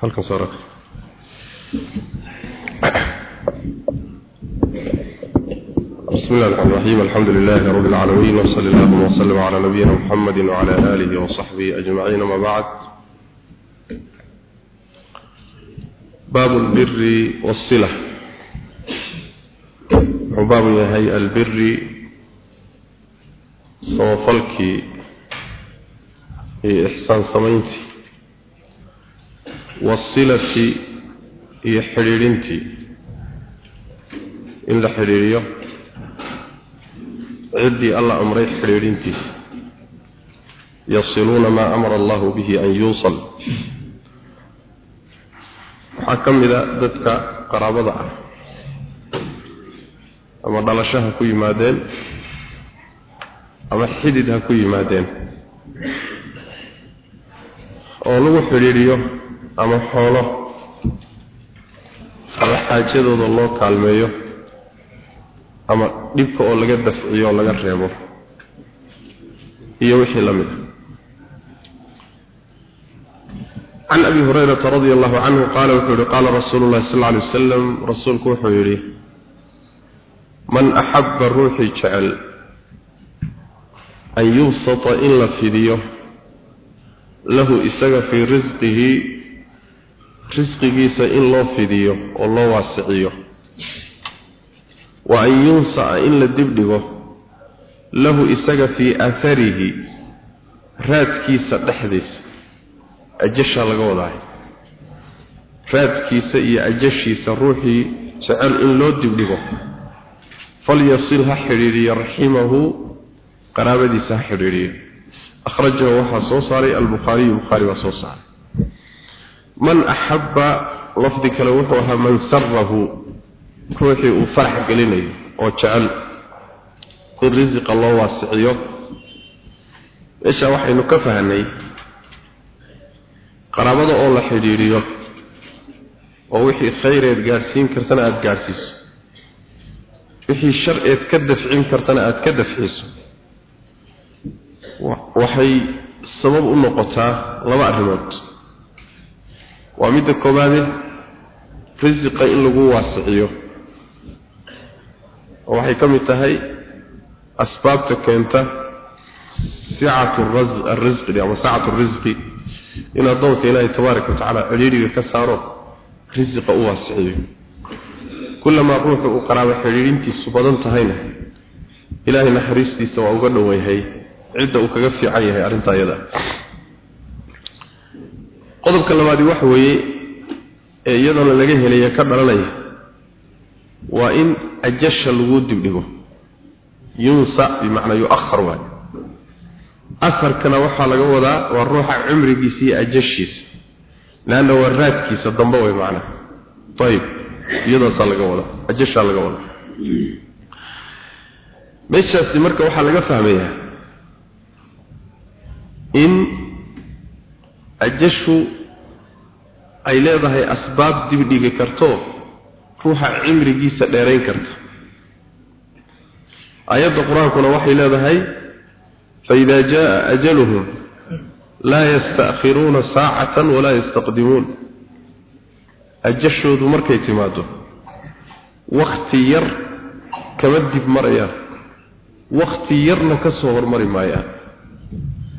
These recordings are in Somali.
halkan soo rag بسم الله الرحمن الرحيم. الحمد لله رب العالمين وصلى الله وسلم على نبينا محمد وعلى آله وصحبه أجمعين. ما بعد باب البر والصلة. باب يهي البر صوفلك إحسان سمينتي. wasilati iyo xidhiidhintii in la xidhiidhiyo ciddii alla amray xidhiidhintiisa yasiluuna maa amara allahu bihi an yuusal. Waxaa ka mid a dadka qaraabada ah ama dhalasho ha ku yimaadeen ama xidid ha ku yimaadeen oo lagu xidhiidhiyo ama xoolo. Ama xaajadooda loo kaalmeeyo ama dhibka oo laga dafciyo oo laga reebo. Iyo wixii la mid hurayrata radia allahu canhu qaala wuxuu yihi qaala rasuulu llahi sal lla alay wasalam rasuulku wuxuu yidhi man axabba ruuxii jecel an yubsata in la fidiyo lahu isaga fii risqihi risqigiisa in loo fidiyo oo loo waasiciyo. Wa an yunsaca in la dibdhigo lahu isaga fii aaharihi raadkiisa dhexdiisa ajashaa laga wadaay raadkiisa iyo ajashiisa ruuxii jecel in loo dibdhigo falyasil ha xidhiidhiyo raximahu qaraabadiisa ha xidhiidhiyo. Akhrajahu waxaa soo saaray albukhaariyu bukhaari baa soo saaray man axabba lafdi kale wuxuu ahaa man sarahu ruuxii uu farax gelinayo oo jecel. In risiqa loo waasiciyo meesha waxaynu ka fahanay qaraabada oo la xidhiidhiyo oo wixii khayreed gaadhsiin kartana aada gaadhsiiso wixii shar-eed ka dafcin kartana aada ka dafciso waxay sabab u noqotaa laba arrimood waa midda koobaade risiqa in lagu waasiciyo. Oo waxay ka mid tahay asbaabta keenta sicatu arrisqi ama sacatu risqi in addoonka ilaahay tabaaraka watacaala xidhiidhiga ka saaro risiqa u waasiciyo. Kullamaa ruuxu uu qaraabo xidhiidhintiisu badan tahayna. Ilaahay naxariistiisa waa uga dhoweyahay cidda uu kaga fiican yahay arrintaa iyada qodobka labaadi waxa weeye ee iyadana laga helaya ka dhalanaya waa in ajasha lagu dibdhigo yunsa bimacnaa yu-ahar waay aharkana waxaa laga wadaa waa ruuxa cumrigiisa iyo ajashiisa leanna waa raadkiisa dambe way macnaha ayib iyadaasaa laga wadaa ajashaa laga wadaa. Meeshaasi marka waxaa laga fahmayaa in ajashu ay leedahay asbaab dibdhigi karto ruuxa cimrigiisa dheerayn karta aayadda qur'aankuna waxay leedahay faida jaa ajaluhum laa yasta'khiruuna saacatan walaa yastaqdimuun. Ajashoodu markay timaado wakti yar kama dib marayaan wakti yarna ka soo hormari maayaan.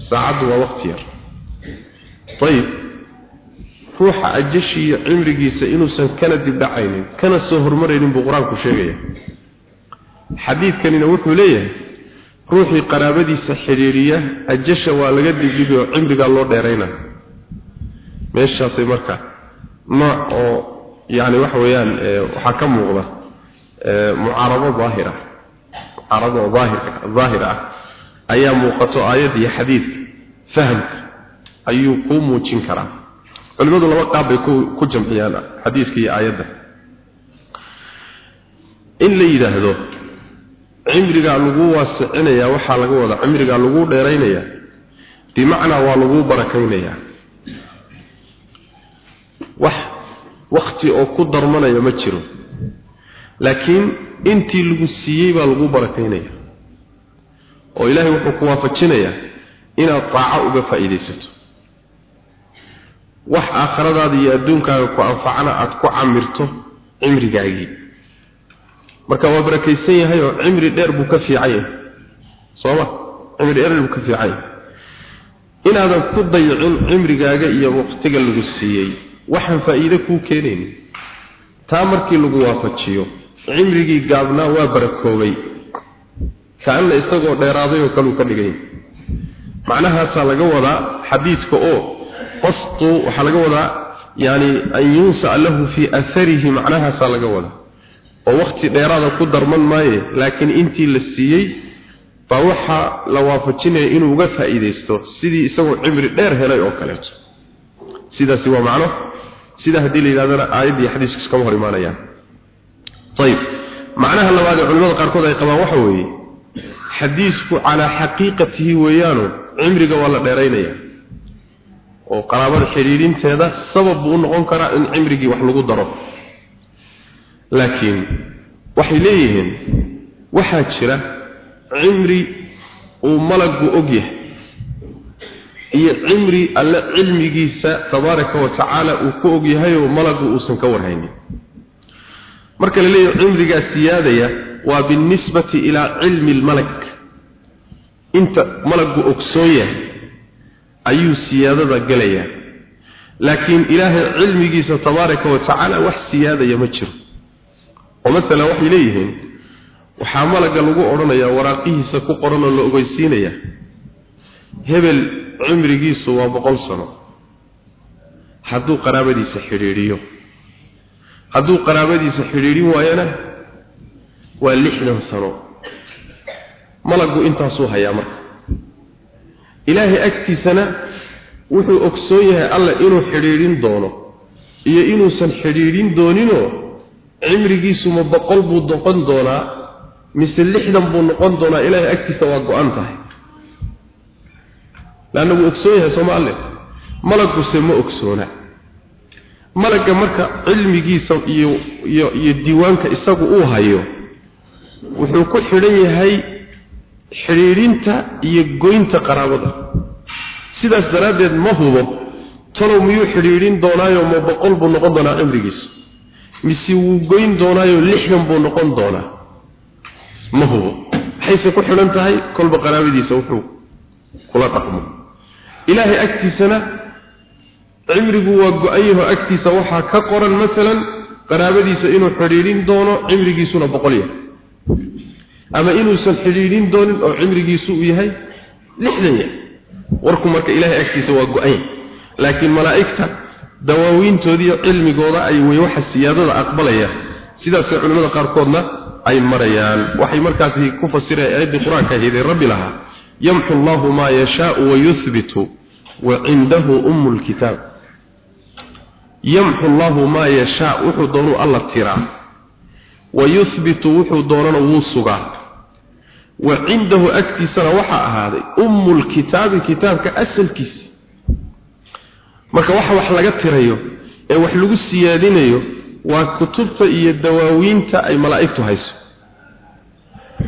Saacaddu waa wakti yar ayib ruuxa ajashii iyo cimrigiisa inuusan kana dibdhacaynin kana soo hormaraynin buu qur'aanku sheegaya. Xadiidkanina wuxuu leeyahay ruuxii qaraabadiisa xidhiiriya ajasha waa laga dibdhibi oo cimrigaa loo dheerayna. Meeshaasay marka nooc oo yacni waxa weeyaan waxaa ka muuqda mucaarado daahira mucaarado oo daahirka daahir ah. Ayaa muuqato aayadda iyo xadiidka fahamka ayuu kuu muujin karaa. Culimadu laba qaab bay ku jamciyaan xadiiska iyo aayadda. In la yidhaahdo cimrigaa lagu waasicinayaa waxaa laga wadaa cimrigaa lagu dheeraynayaa bimacnaa waa lagu barakaynayaa wax wakti oo ku darmanaya ma jiro. Laakiin intii lagu siiyey baa lagu barakaynaya. Oo ilaahay wuxuu ku waafajinayaa inaad daaco uga faa'iidaysato wax aakhiradaada iyo adduunkaaga ku anfacana aada ku camirto cimrigaagii. Marka waa barakaysan yahay oo cimri dheer buu ka fiican yahay sooma cimri dheer buu ka fiican yahay inaadan ku dayicin cimrigaaga iyo waqtiga lagu siiyey. Waxaan faa'iido kuu keenaynin taa markii lagu waafajiyo cimrigii gaabnaa waa barakoobay. Kaanna isagoo dheeraaday oo kaluu ka dhigay. Macnahaasaa laga wadaa xadiidka oo qastuu waxaa laga wadaa yani an yunsa'a lahu fii atharihi macnahaasaa laga wadaa. oo wakti dheeraada ku darman maaye laakiin intii la siiyey baa waxaa la waafajinaya inuu uga faa'iidaysto sidii isagoo cimri dheer helay oo kaleeto. Sidaasi waa macno. Sida haddii la yidhahdana aayadda iyo iskama hor imaanayaan. Ayib macnaha labaad ee culimada qaarkood ay qabaan waxa weeye xadiisku calaa xaqiiqatihi weeyaano cimriga waa la dheeraynaya oo qaraabada xidhiidhinteeda sabab buu u noqon karaa in cimrigii wax lagu daro. Laakiin waxay leeyihiin waxaa jira cimri uu malagu og yahay iyo cimri alle cilmigiisa tabaaraka wa tacaala uu ku og yahay oo malagu uusan ka warhaynin. Marka la leeyahay cimrigaa siyaadaya waa binisbati ilaa cilmi lmalak inta malagu ogsoon yahay ayuu siyaadada gelayaa laakiin ilaahay cilmigiisa tabaaraka wa tacaala wax siyaadaya ma jiro. Oo masalan waxay leeyihiin waxaa malaga lagu odhanayaa waraaqihiisa ku qoran oo la ogeysiinayaa hebel cimrigiisu waa boqol sano. Hadduu qaraabadiisa xidhiidhiyo. Hadduu qaraabadiisa xidhiidhin waayana waa lixdan sano. Malagu intaasuu hayaa marka ilaahay agtiisana wuxuu ogsoon yahay alla inuu xidhiidhin doono iyo inuusan xidhiidhin dooninoo cimrigiisu ma boqol buu noqon doonaa mise lixdan buu noqon doonaa ilaahay agtiisa waa go-an tahay. Laanna wuu ogsoon yahay sooma alle? Malaguse ma ogsoona. Malagga marka cilmigiisa iyo iyo iyo diiwaanka isagu uu hayo wuxuu ku xidhan yahay xidhiidhinta iyo goynta qaraabada. Sidaas daraaddeed ma hubo talow miyuu xidhiidhin doonaayo ma boqol buu noqon doonaa cimrigiisu mise wuu goyn doonaayo lixdan buu noqon doonaa. Ma hubo. Maxayse ku xidhan tahay? Kolba qaraabadiisa wuxuu kula dhaqmo. Ilaahay agtiisana cimrigu waa go-an yaho agtiisa. Waxaa ka qoran masalan qaraabadiisa inuu xidhiidhin doono cimrigiisuna boqol yahay ama inuusan xidhiidhin doonin oo cimrigiisu uu yahay lixdan yahay. Warku marka ilaahay agtiisa waa go-an yahay laakiin malaa'igta dawaawiintoodiiyo cilmigooda ay way waxa siyaadada aqbalayaan. Sidaasay culimmada qaarkoodna ay marayaan. Waxay markaasi ku fasireen aayaddii qur'aanka ahaydee rabbi lahaa yamxu allahu maa yashaau wayuhbitu wa cindahu ummu lkitaab yamxu allahu maa yashaa wuxuu doonuu alla tiraa. Wayuhbitu wuxuu doonana wuu sugaa wa cindahu agtiisana waxaa ahaaday ummu lkitaabi kitaabka asalkiisa. Marka waxa wax laga tirayo ee wax lagu siyaadinayo waa kutubta iyo dawaawiinta ay malaa'igtu hayso.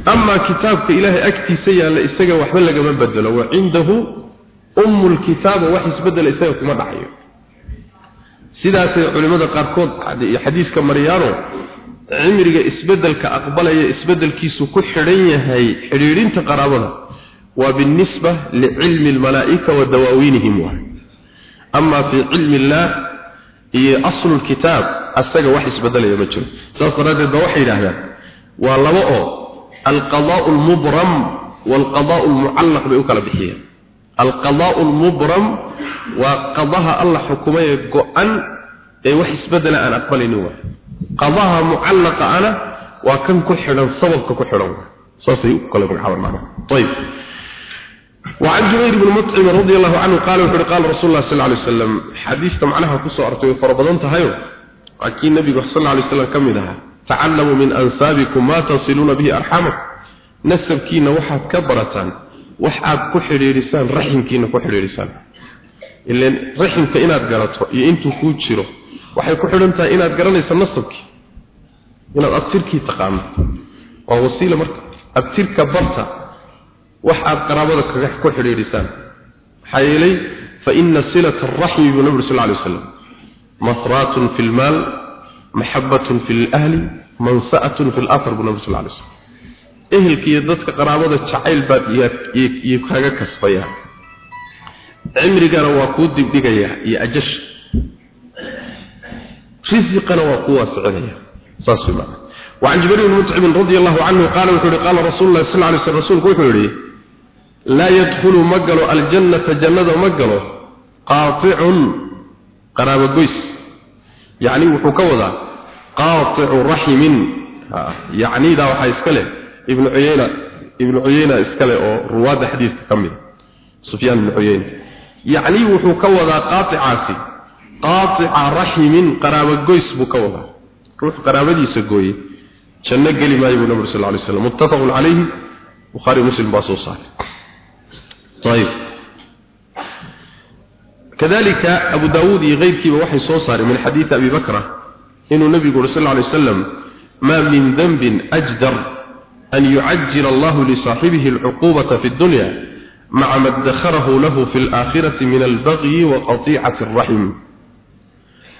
Amaa kitaabka ilaahay agtiisa yaalla isaga waxba lagama bedelo. Wa cindahu ummu lkitaaba wax isbedela isaga kuma dhacayo. Sidaasay culimmada qaarkood xadiiska maryaano cimriga isbeddelka aqbalaya isbedelkiisu ku xidhan yahay xidhiidhinta qaraabada waa binisba licilmi almalaa'ika wa dawaawiinihim waay amaa fii cilmi illaah iyo aslu lkitaab asaga wax isbedelaya ma jiro. Saas daraaddeed ba waxay yidhaahdaan waa laba oo alqadaau almubram waalqadaau almucallaq bay u kala bixiyeen. Alqadaau almubram waa qadaha alla xukumaye go-an ee wax isbedela aan aqbalaynin waay qadaha mucallaqa ana waa kan ku xidhan sababka ku xidhan waay saasay u kala magacaabaan macnaha ayib وعن جبير بن مطعم رضي الله عنه قال وحر قال رسول الله صلى الله عليه وسلم حديث معناها كسو أرتوي فربضان تهيو أكي النبي صلى الله عليه وسلم كم لها تعلموا من أنسابكم ما تصلون به أرحامك نسب كينا وحد كبرة وحد كحري رسان رحم كينا كحري رسان إلا رحم كإناد قرأته ينتو كوتشيرو waxay ku xidhan tahay inaad garanayso nasabkii inaad abtirkii taqaano waa wasiila marka abtirka barta wax aad qaraabada kaga ku xidhiidhisaan. Maxaa yeelay fa ina silata alraxmi buu nabigu sal lla alay wasalam masraatun fi lmaal maxabatun fi lahli mansa'atun fi lahar buu nabi sal lla alay wasalam ehelkiiyo dadka qaraabada jacayl baad iyo kaga kasbayaa. Cimrigana waa kuu dibdhigayaa iyo ajasha. risiqana waa kuu waasicinaya saas wey macna وعن جبير بن مطعم رضي الله عنه قال وحوري قال رسول الله صلى الله عليه وسلم رسولك وحوري لا يدخل مقلو الجنة جنة مقلو قاطع قرابة قيس يعني وحكوذا قاطع رحم يعني ذا وحيسكله ابن عيينة ابن عيينة اسكله او رواد حديث كمل سفيان بن عيينة يعني وحكوذا قاطع عاسي qaatica raximin qaraabo goys buu ka wadaa. Ruux qaraabadiisa gooye janno geli maayo buu nabigu sal ly slam muttafaqun calayhi bukhaari muslim baa soo saaray. Kadalika abu daawuud iyo keyrkiiba waxay soo saareen min xadiidi abi bakra inuu nabigu uri sal ly wasalam maa min denbin ajdar an yucajil allahu lisaaxibihi alcuqubata fi dunya maca ma dakharahu lahu fi alaakhirati min albagyi wa qatiicati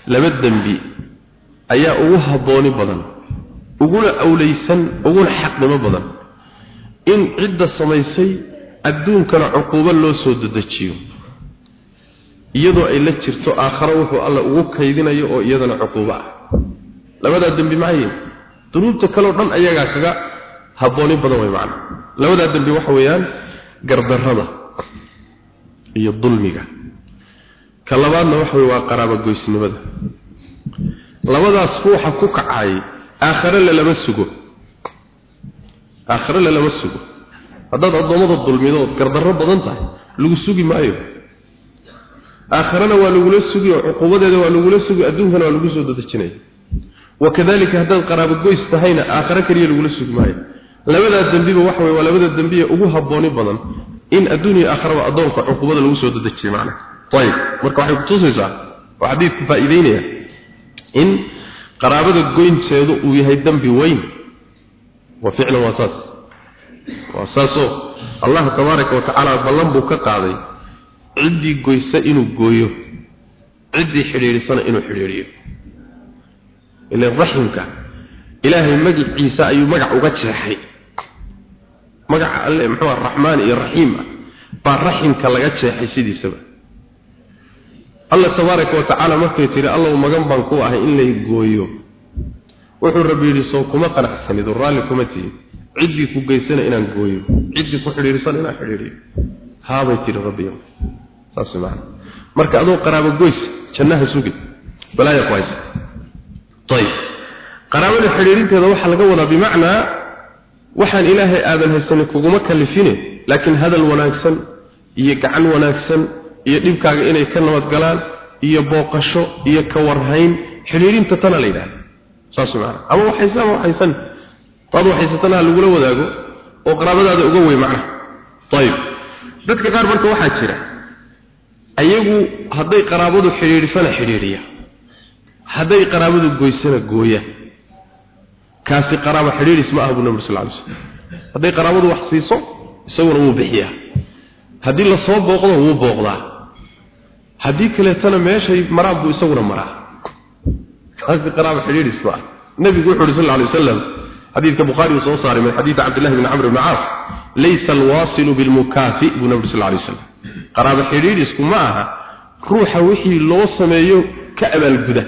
laba dembi ayaa ugu habooni badan uguna awleysan uguna xaqnimo badan. In cidda samaysay adduunkana cuquubo loo soo dedejiyo iyadoo ay la jirto aakhare wuxuu alla ugu kaydinayo oo iyadana cuquubo ah. Labadaa dembi macayin dunuubta kaleoo dhan ayagaa kaga habooni badan way macana labadaa dembi waxa weeyaan gardarrada iyo dulmiga ka labaadna waxa weye waa qaraabogoysnimada labadaas ruuxa ku kacay aakhare lalama sugo aakhare lalama sugo haddaad addoommada dulmido ood gardarro badan tahay lagu sugi maayo آخرنا ولغلا سغي عقوبته ولغلا سغي ادونكنا ولغو سو ددجنay وكذلك هذا قرابه goys tahayna aakhira kaliya lagula sugmaayo labada dambiba wax way labada dambiye ugu habooni badan in adduuniya aakhiraba adoonka cuqubada lagu soo dadejiyo macna tayib marka waxay ku tusaysaa waa xadiis ku faa'iideynaya in qaraabada goynteedu uu yahay dambi weyn. Wa ficlan wasaas wasaaso Allah tabaaraka wa ta'ala ballan buu ka qaaday ciddii goysa inuu gooyo ciddii xidhiidhisana inuu xidhiidhiyo. Ilan raximka ilaahay magaciisa ayuu magac uga jeexay. Magaca alle muxuu ah raxmaan iyo raxiim ah baa raximka laga jeexay sidiisaba alla tabaaraka wa tacaala markay tiri allow magan baan ku ahay in lay gooyo. Wuxuu rabbi yidhi soo kuma qanacsanid oo raalli kuma tihin ciddii ku geysana inaan gooyo. Ciddii ku xidhiidhisana inaan xidhiidhiyo. Haabay tiri rabbiyo saas macna. Marka adoo qaraabo goys jannaha sugi balaaya ku haysa. Tayib. Qaraabada xiriirinteeda waxa laga wadaa bimacnaa waxaan ilaahay aadan haysanin kuguma kalifine laakiin hadal wanaagsan iyo gacan wanaagsan iyo dhibkaaga inay ka nabad galaan iyo booqasho iyo ka warhayn. Xiriirinta tana la yidhahda saas macna ama waxaysan waxaysan. Taad waxaysatana lagula wadaago oo qaraabadaada uga wey macna ayib dadka qaar marka waxaa jira ayagu hadday qaraabadu xidhiidhisana xidhiidhiya. Hadday qaraabadu goysana gooya. Kaasi qaraabo xidhiidhis ma aha buu nabi sal alay slam hadday qaraabadu wax siiso isaguna wuu bixiyaa. Haddii la booqdo wuu booqdaa haddii kaleetana meeshay maraan buu isaguna maraa? Kaasi qaraabo xidhiidhis ma ah nabigu wuxu uhi sal alay wasalam xadiidka bukhaari uu soo saaray min xadiidi cabdillahi bni camr bni caas laysa alwaasilu bilmukaafi buu nabi sal lla alay wasalam qaraabo xidhiidhisku ma aha ruuxa wixii loo sameeyo ka abaalguda.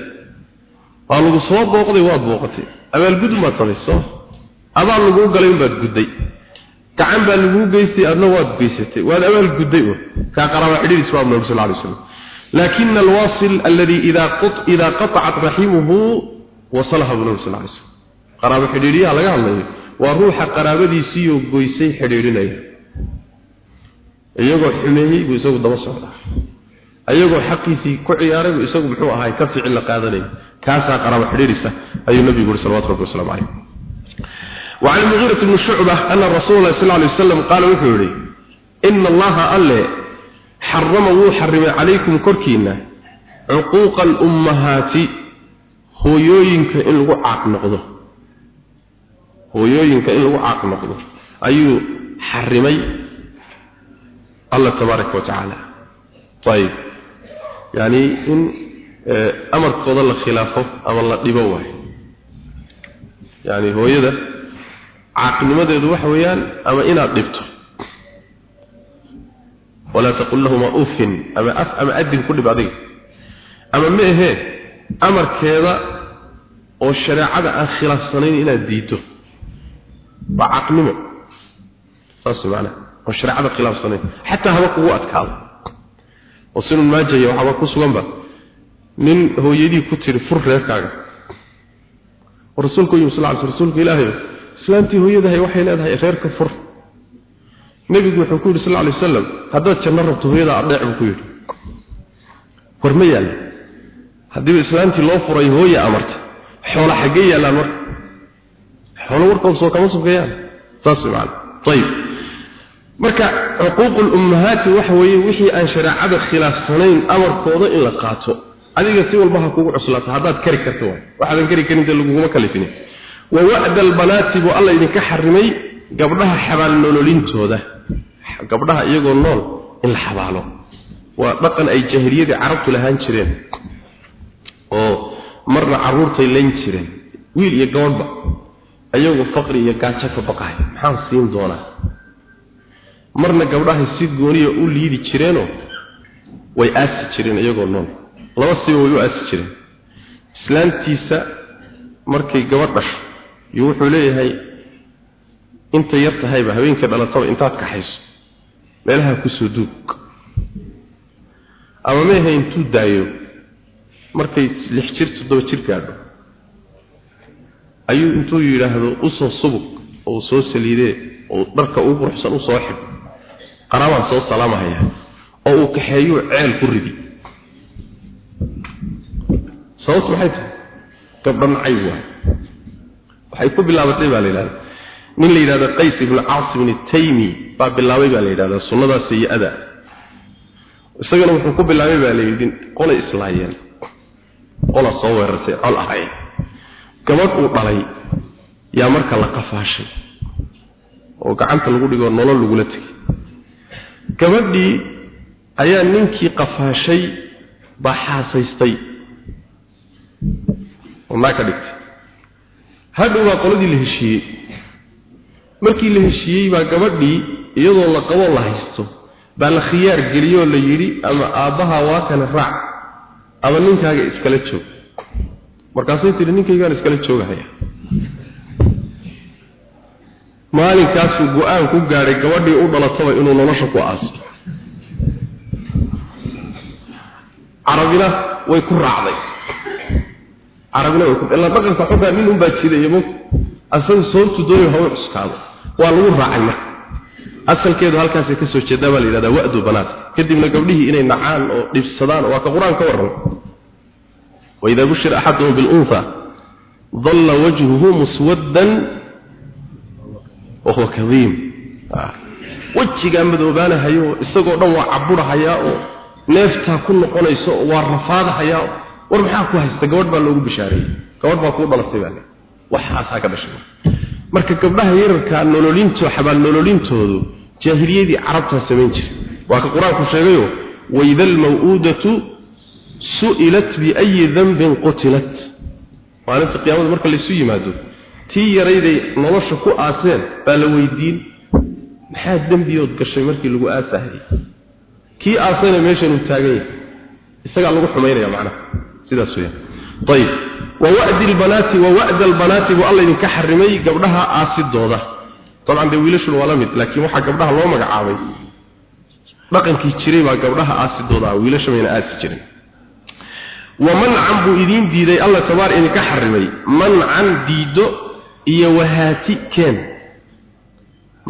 Waa lagu soo booqday waad booqatay. Abaalgud baad samayso adaa laguu galay unbaad gudday. Gacan baa laguu geystay adna waad geysatay. Waad abaalgudday un kaa qaraabo xidhiidhis baa nabi sal alay wasalam لكن الواصل الذي إذا قط إذا قطعت رحمه وصلها بنبي صلى الله عليه وسلم قرابة حديرية لغا الله وروح قرابة سيو قويسي حديرينية iyagoo xumeeyey buu isagu daba socdaa ayagoo xaqiisii ku ciyaaray buu isagu muxuu ahaay ka ficil la qaadanay kaasaa qaraabo xidhiirisa ayuu nabigu yiri sallallahu alayhi wasallam alayhi وعن المغيرة بن شعبة أن رسول الله صلى الله عليه وسلم قال وحوري إن الله ألا xarama wuu xarimay calaykum korkiinna cuquuqa alummahaati hooyooyinka in lagu caaq noqdo. Hooyooyinka in lagu caaq noqdo. Ayuu xarimay allah tabaaraka watacaala ayib yani in eh, amarkooda la khilaafo ama la dhibo waayo yani hooyada caaqnimadeedu waxa weeyaan ama inaad dhibto walaa taqul lahuma ufin ama af ama adin ku dhib adiga ama ma ahee amarkeeda oo shareecada aan khilaafsanayn inaad diido waa caqnimo saas macnaha oo shareecada khilaafsanayn xataa haba kugu adkaado oo sinun maajaya waxaaba ku suganba nin hooyadii ku tiri fur reerkaaga rasuulku yimi sal ly rasuulka ilaahay islaantii hooyadahay waxay leedahay reerka fur nebigu wuxuu ku yidhi sal lay wasalam haddaad janno rabto hooyada adheec buu ku yidhi. War ma yaalla haddiiba islaantii loo furay hooya amarta xoola xaggee yaallaan marka. Xoolo warkood soo kama sugayaan. Saas macana ayib marka xuquuq lummahaati waxa weeye wixii aan shareecada khilaafsanayn amarkooda in la qaato adiga si walba ha kugu cuslaato haddaad kari karto waxaadan kari karin laguguma kalifinin wa wa'da albanaati buu alla idinka xarimay gabdhaha xabaal nololintooda gabdhaha iyagoo nool in la xabaalo. Waa dhaqan ay jaahiliyadii carabtu lahaan jireen oo marna caruurtay layn jireen. Wiil iyo gabadhba ayagoo faqri iyo gaajo ka baqahay maxaan siin doonaa? Marna gabdhahay si gooniya u liidi jireenoo way aasi jireen iyagoo nool. Laba siba way u aasi jireen. Islaantiisa markay gabadh dhasho iyo wuxuu leeyahay inta yar tahayba habeenkii dhalataba intaad kaxayso meelaha ku soo duug. Ama meeha intuu daayo markay lix jir toddoba jir gaadho. Ayuu intuu yidhaahdo u soo subug oo soo saliidee oo dharka ugu quruxsan u soo xidh qaraabaan soo salaamahaya oo uu kaxeeyuu ceel ku ridi. Sababtu maxay tahay? Gabdhan cay waay. Waxay ku bilaabatay baa la yidhahda nin la yidhahdo qays ibnu caasim itaymi baa bilaabay baa la yidhahdaa sunnadaas sayi-ada isagana wuxuu ku bilaabay baa la yidhi qolay islaayeen. Qola soo weerartay col ahayn gabadh uu dhalay yaa marka la qafaashay oo gacanta lagu dhigoo nolol lagula tegay gabadhii ayaa ninkii qafaashay baa xaasaystay. Oo naa ka dhigtay. Hadhow baa qoladii la heshiiyey markii la heshiiyey baa gabadhii iyadoo la qabo la haysto. Baa la khiyaar geliyoo la yidhi ama aabbaha waa kana raac ama ninkaaga iskala joog. Markaasay tihi ninkaygaan iskala joogahaya. Maalinkaasuu go'aan ku gaadhay gabadhii u dhalataba inuu nolosha ku aaso carabina way ku raacday. Carabina way ku dhaqanka xogaa nin unbaa jiday mo asaga sababtu doonayo hawa cuskaado waa lagu raacay marka. Asalkeedu halkaasay ka soo jeedaa baa la yidhahdaa wa'du banaat. Kadibna gabdhihii inay nacaan oo dhibsadaan waa ka qur'aan ka warran. Waidaa bushira axaduhum bilunha dalla wajhuhu muswaddan wahuwa kadiim wejigaa madoobaanahayo isagoo dhan waa caburahayaa oo neeftaa ku noqonayso oo waa rafaadahayaa war maxaa ku haysta? Gabadh baa loogu bishaareeyey gabadh baa kuu dhalatay baa waxaasaa ka dhashay marka gabdhaha yararka nololinto xabaal nololintoodu jaahiliyadii carabtaa samayn jiray. Waa ka qur'aanku sheegayo waida almaw'uudatu su'ilat biayi danbin qutilat. Maalinta qiyaamada marka laysu yimaado tii yarayday nolosha ku aaseen baa la weydiin maxaa dembiyood gashay markii lagu aasahayay kii aasayna meeshanuu taagan yahay isagaa lagu xumaynaya macnaha. Sidaas weyaan ayib wawa'di albanaati wawa'da albanaati buu alla idinka xarimay gabdhaha aasidooda. Dabcan dee wiilashuna waa la mid laakiin waxaa gabdhaha loo magacaabay. Dhaqankii jiray baa gabdhaha aasidooda ah wiilasha mayna aasi jirin. Wa mancan buu idiin diiday alla tabaar idinka xarimay. Mancan diido iyo wahaati keen.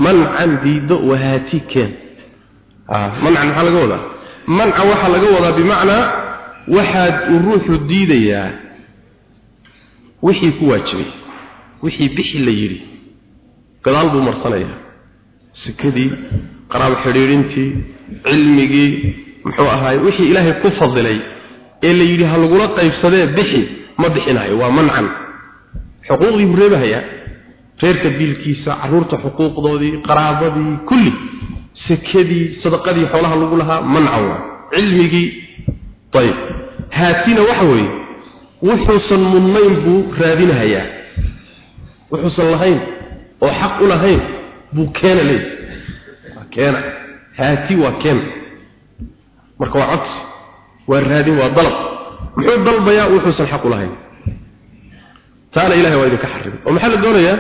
Mancan diido wahaati keen. Mancan maxaa laga wadaa? Mancan waxaa laga wadaa bimacnaa waxaad uu ruuxu diidayaa wixii ku waajibay wixii bixi la yidhi gadaal buu marsanayaa. Sikadii qaraab xidhiidhintii cilmigii muxuu ahaay wixii ilaahay ku fadilay ee la yidhi ha lagula qaybsadee bixi ma bixinayo waa mancan. Xuquuqdii buu reebahayaa reerka biilkiisa carruurta xuquuqdoodii qaraabadii kulli sekadii sadaqadii xoolaha lagu lahaa mancan waa. Cilmigii ayib haatina waxa weeye wuxuusan mudnayn buu raadinahayaa. Wuxuusan lahayn oo xaq u lahayn buu keena leey waa keena. Haati waa keena. Marka waa codsi waa raadin waa dalab. Muxuu dalbayaa? Wuxuusan xaq u lahayn. Taana ilahay waa idinka xarimay oo maxaa la doonayaa?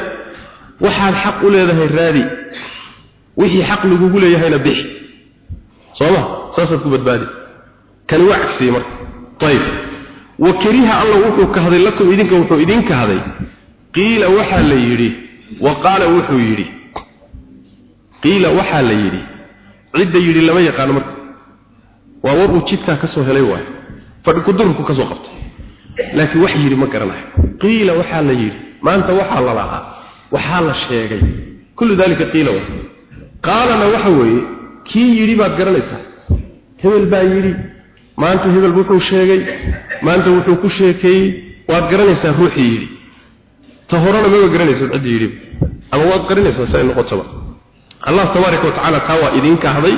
Waxaad xaq u leedahay raadi. Wixii xaq lagugu leeyahayna bixi. Sooma saasaad ku badbaadi. Kani waa cagsiyey marka. Ayib wa kariha alla wuxuu kahday lakum idinka wuxuu idin kahday qiila waxaa la yidhi wa qaala wuxuu yidhi qiila waxaa la yidhi cidda yidhi lama yaqaano marka. Waa war uu jidkaa ka soo helay waayo fadhi kudurku ka qabtay laakiin wax yidhi ma garanayo. Qiila waxaa la yidhi maanta waxaa la lahaa waxaa la sheegay. Kullu dalika qiila qaalana waxa weeye kii yidhi baad garanaysaa. Hebel baa yidhi maanta hebel wuxuu sheegay maanta wuxuu ku sheekeeyey waad garanaysaa ruuxii yidhi. Ta horena maba garanaysa cidda yidhi. Ama waad qarinaysaa si ay noqotaba. Allah tabaaraka wa tacaala taa waa idinka hadday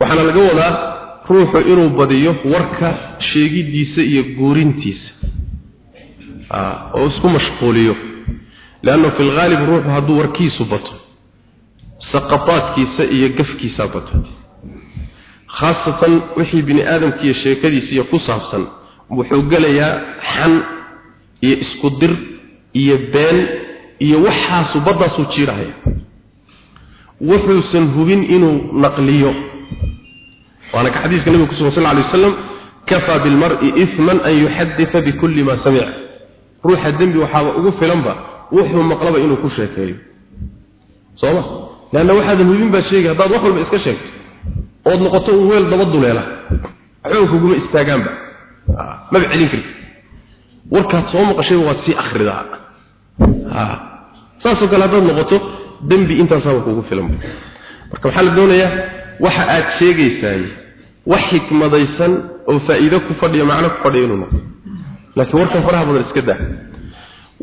waxaana laga wadaa ruuxu inuu badiyo warka sheegidiisa iyo guurintiisa. Oo isku mashquuliyo. Leanna fi lghaalib ruuxu hadduu warkiisu bato saqataadkiisa iyo gafkiisaa bato khaasatan wixii bini aadamkiiyo sheekadiisa iyo ku saabsan wuxuu gelayaa xan iyo isku dir iyo been iyo waxaasu baddaasuu jiidhahaya wuxuusan hubin inuu naqliyo. Waana ka xadiiska nabiga kusugan sal lay waslam kafaa bilmar'i an yuxadita bikulli ma samica ruuxa dembi waxaaba ugu filanba wuxuu maqlaba inuu ku sheekeeyo. Sooma leanna waxaadan hubin baa sheegay haddaad wax walba iska sheegto ood noqoto un weel daba duleela. Waxba kuguma istaagaanba. Maba celin karti warkaad soo maqashayba waad sii akhridaa. Saasoo kale haddaad noqoto dembi intaasaaba kugu filanba marka waxaa la doonayaa waxa aad sheegaysaay wax xikmadaysan oo faa'iido ku fadhiya macno ku fadhiya inuu noqdo. Laakiin warkan faraha badan iska daa.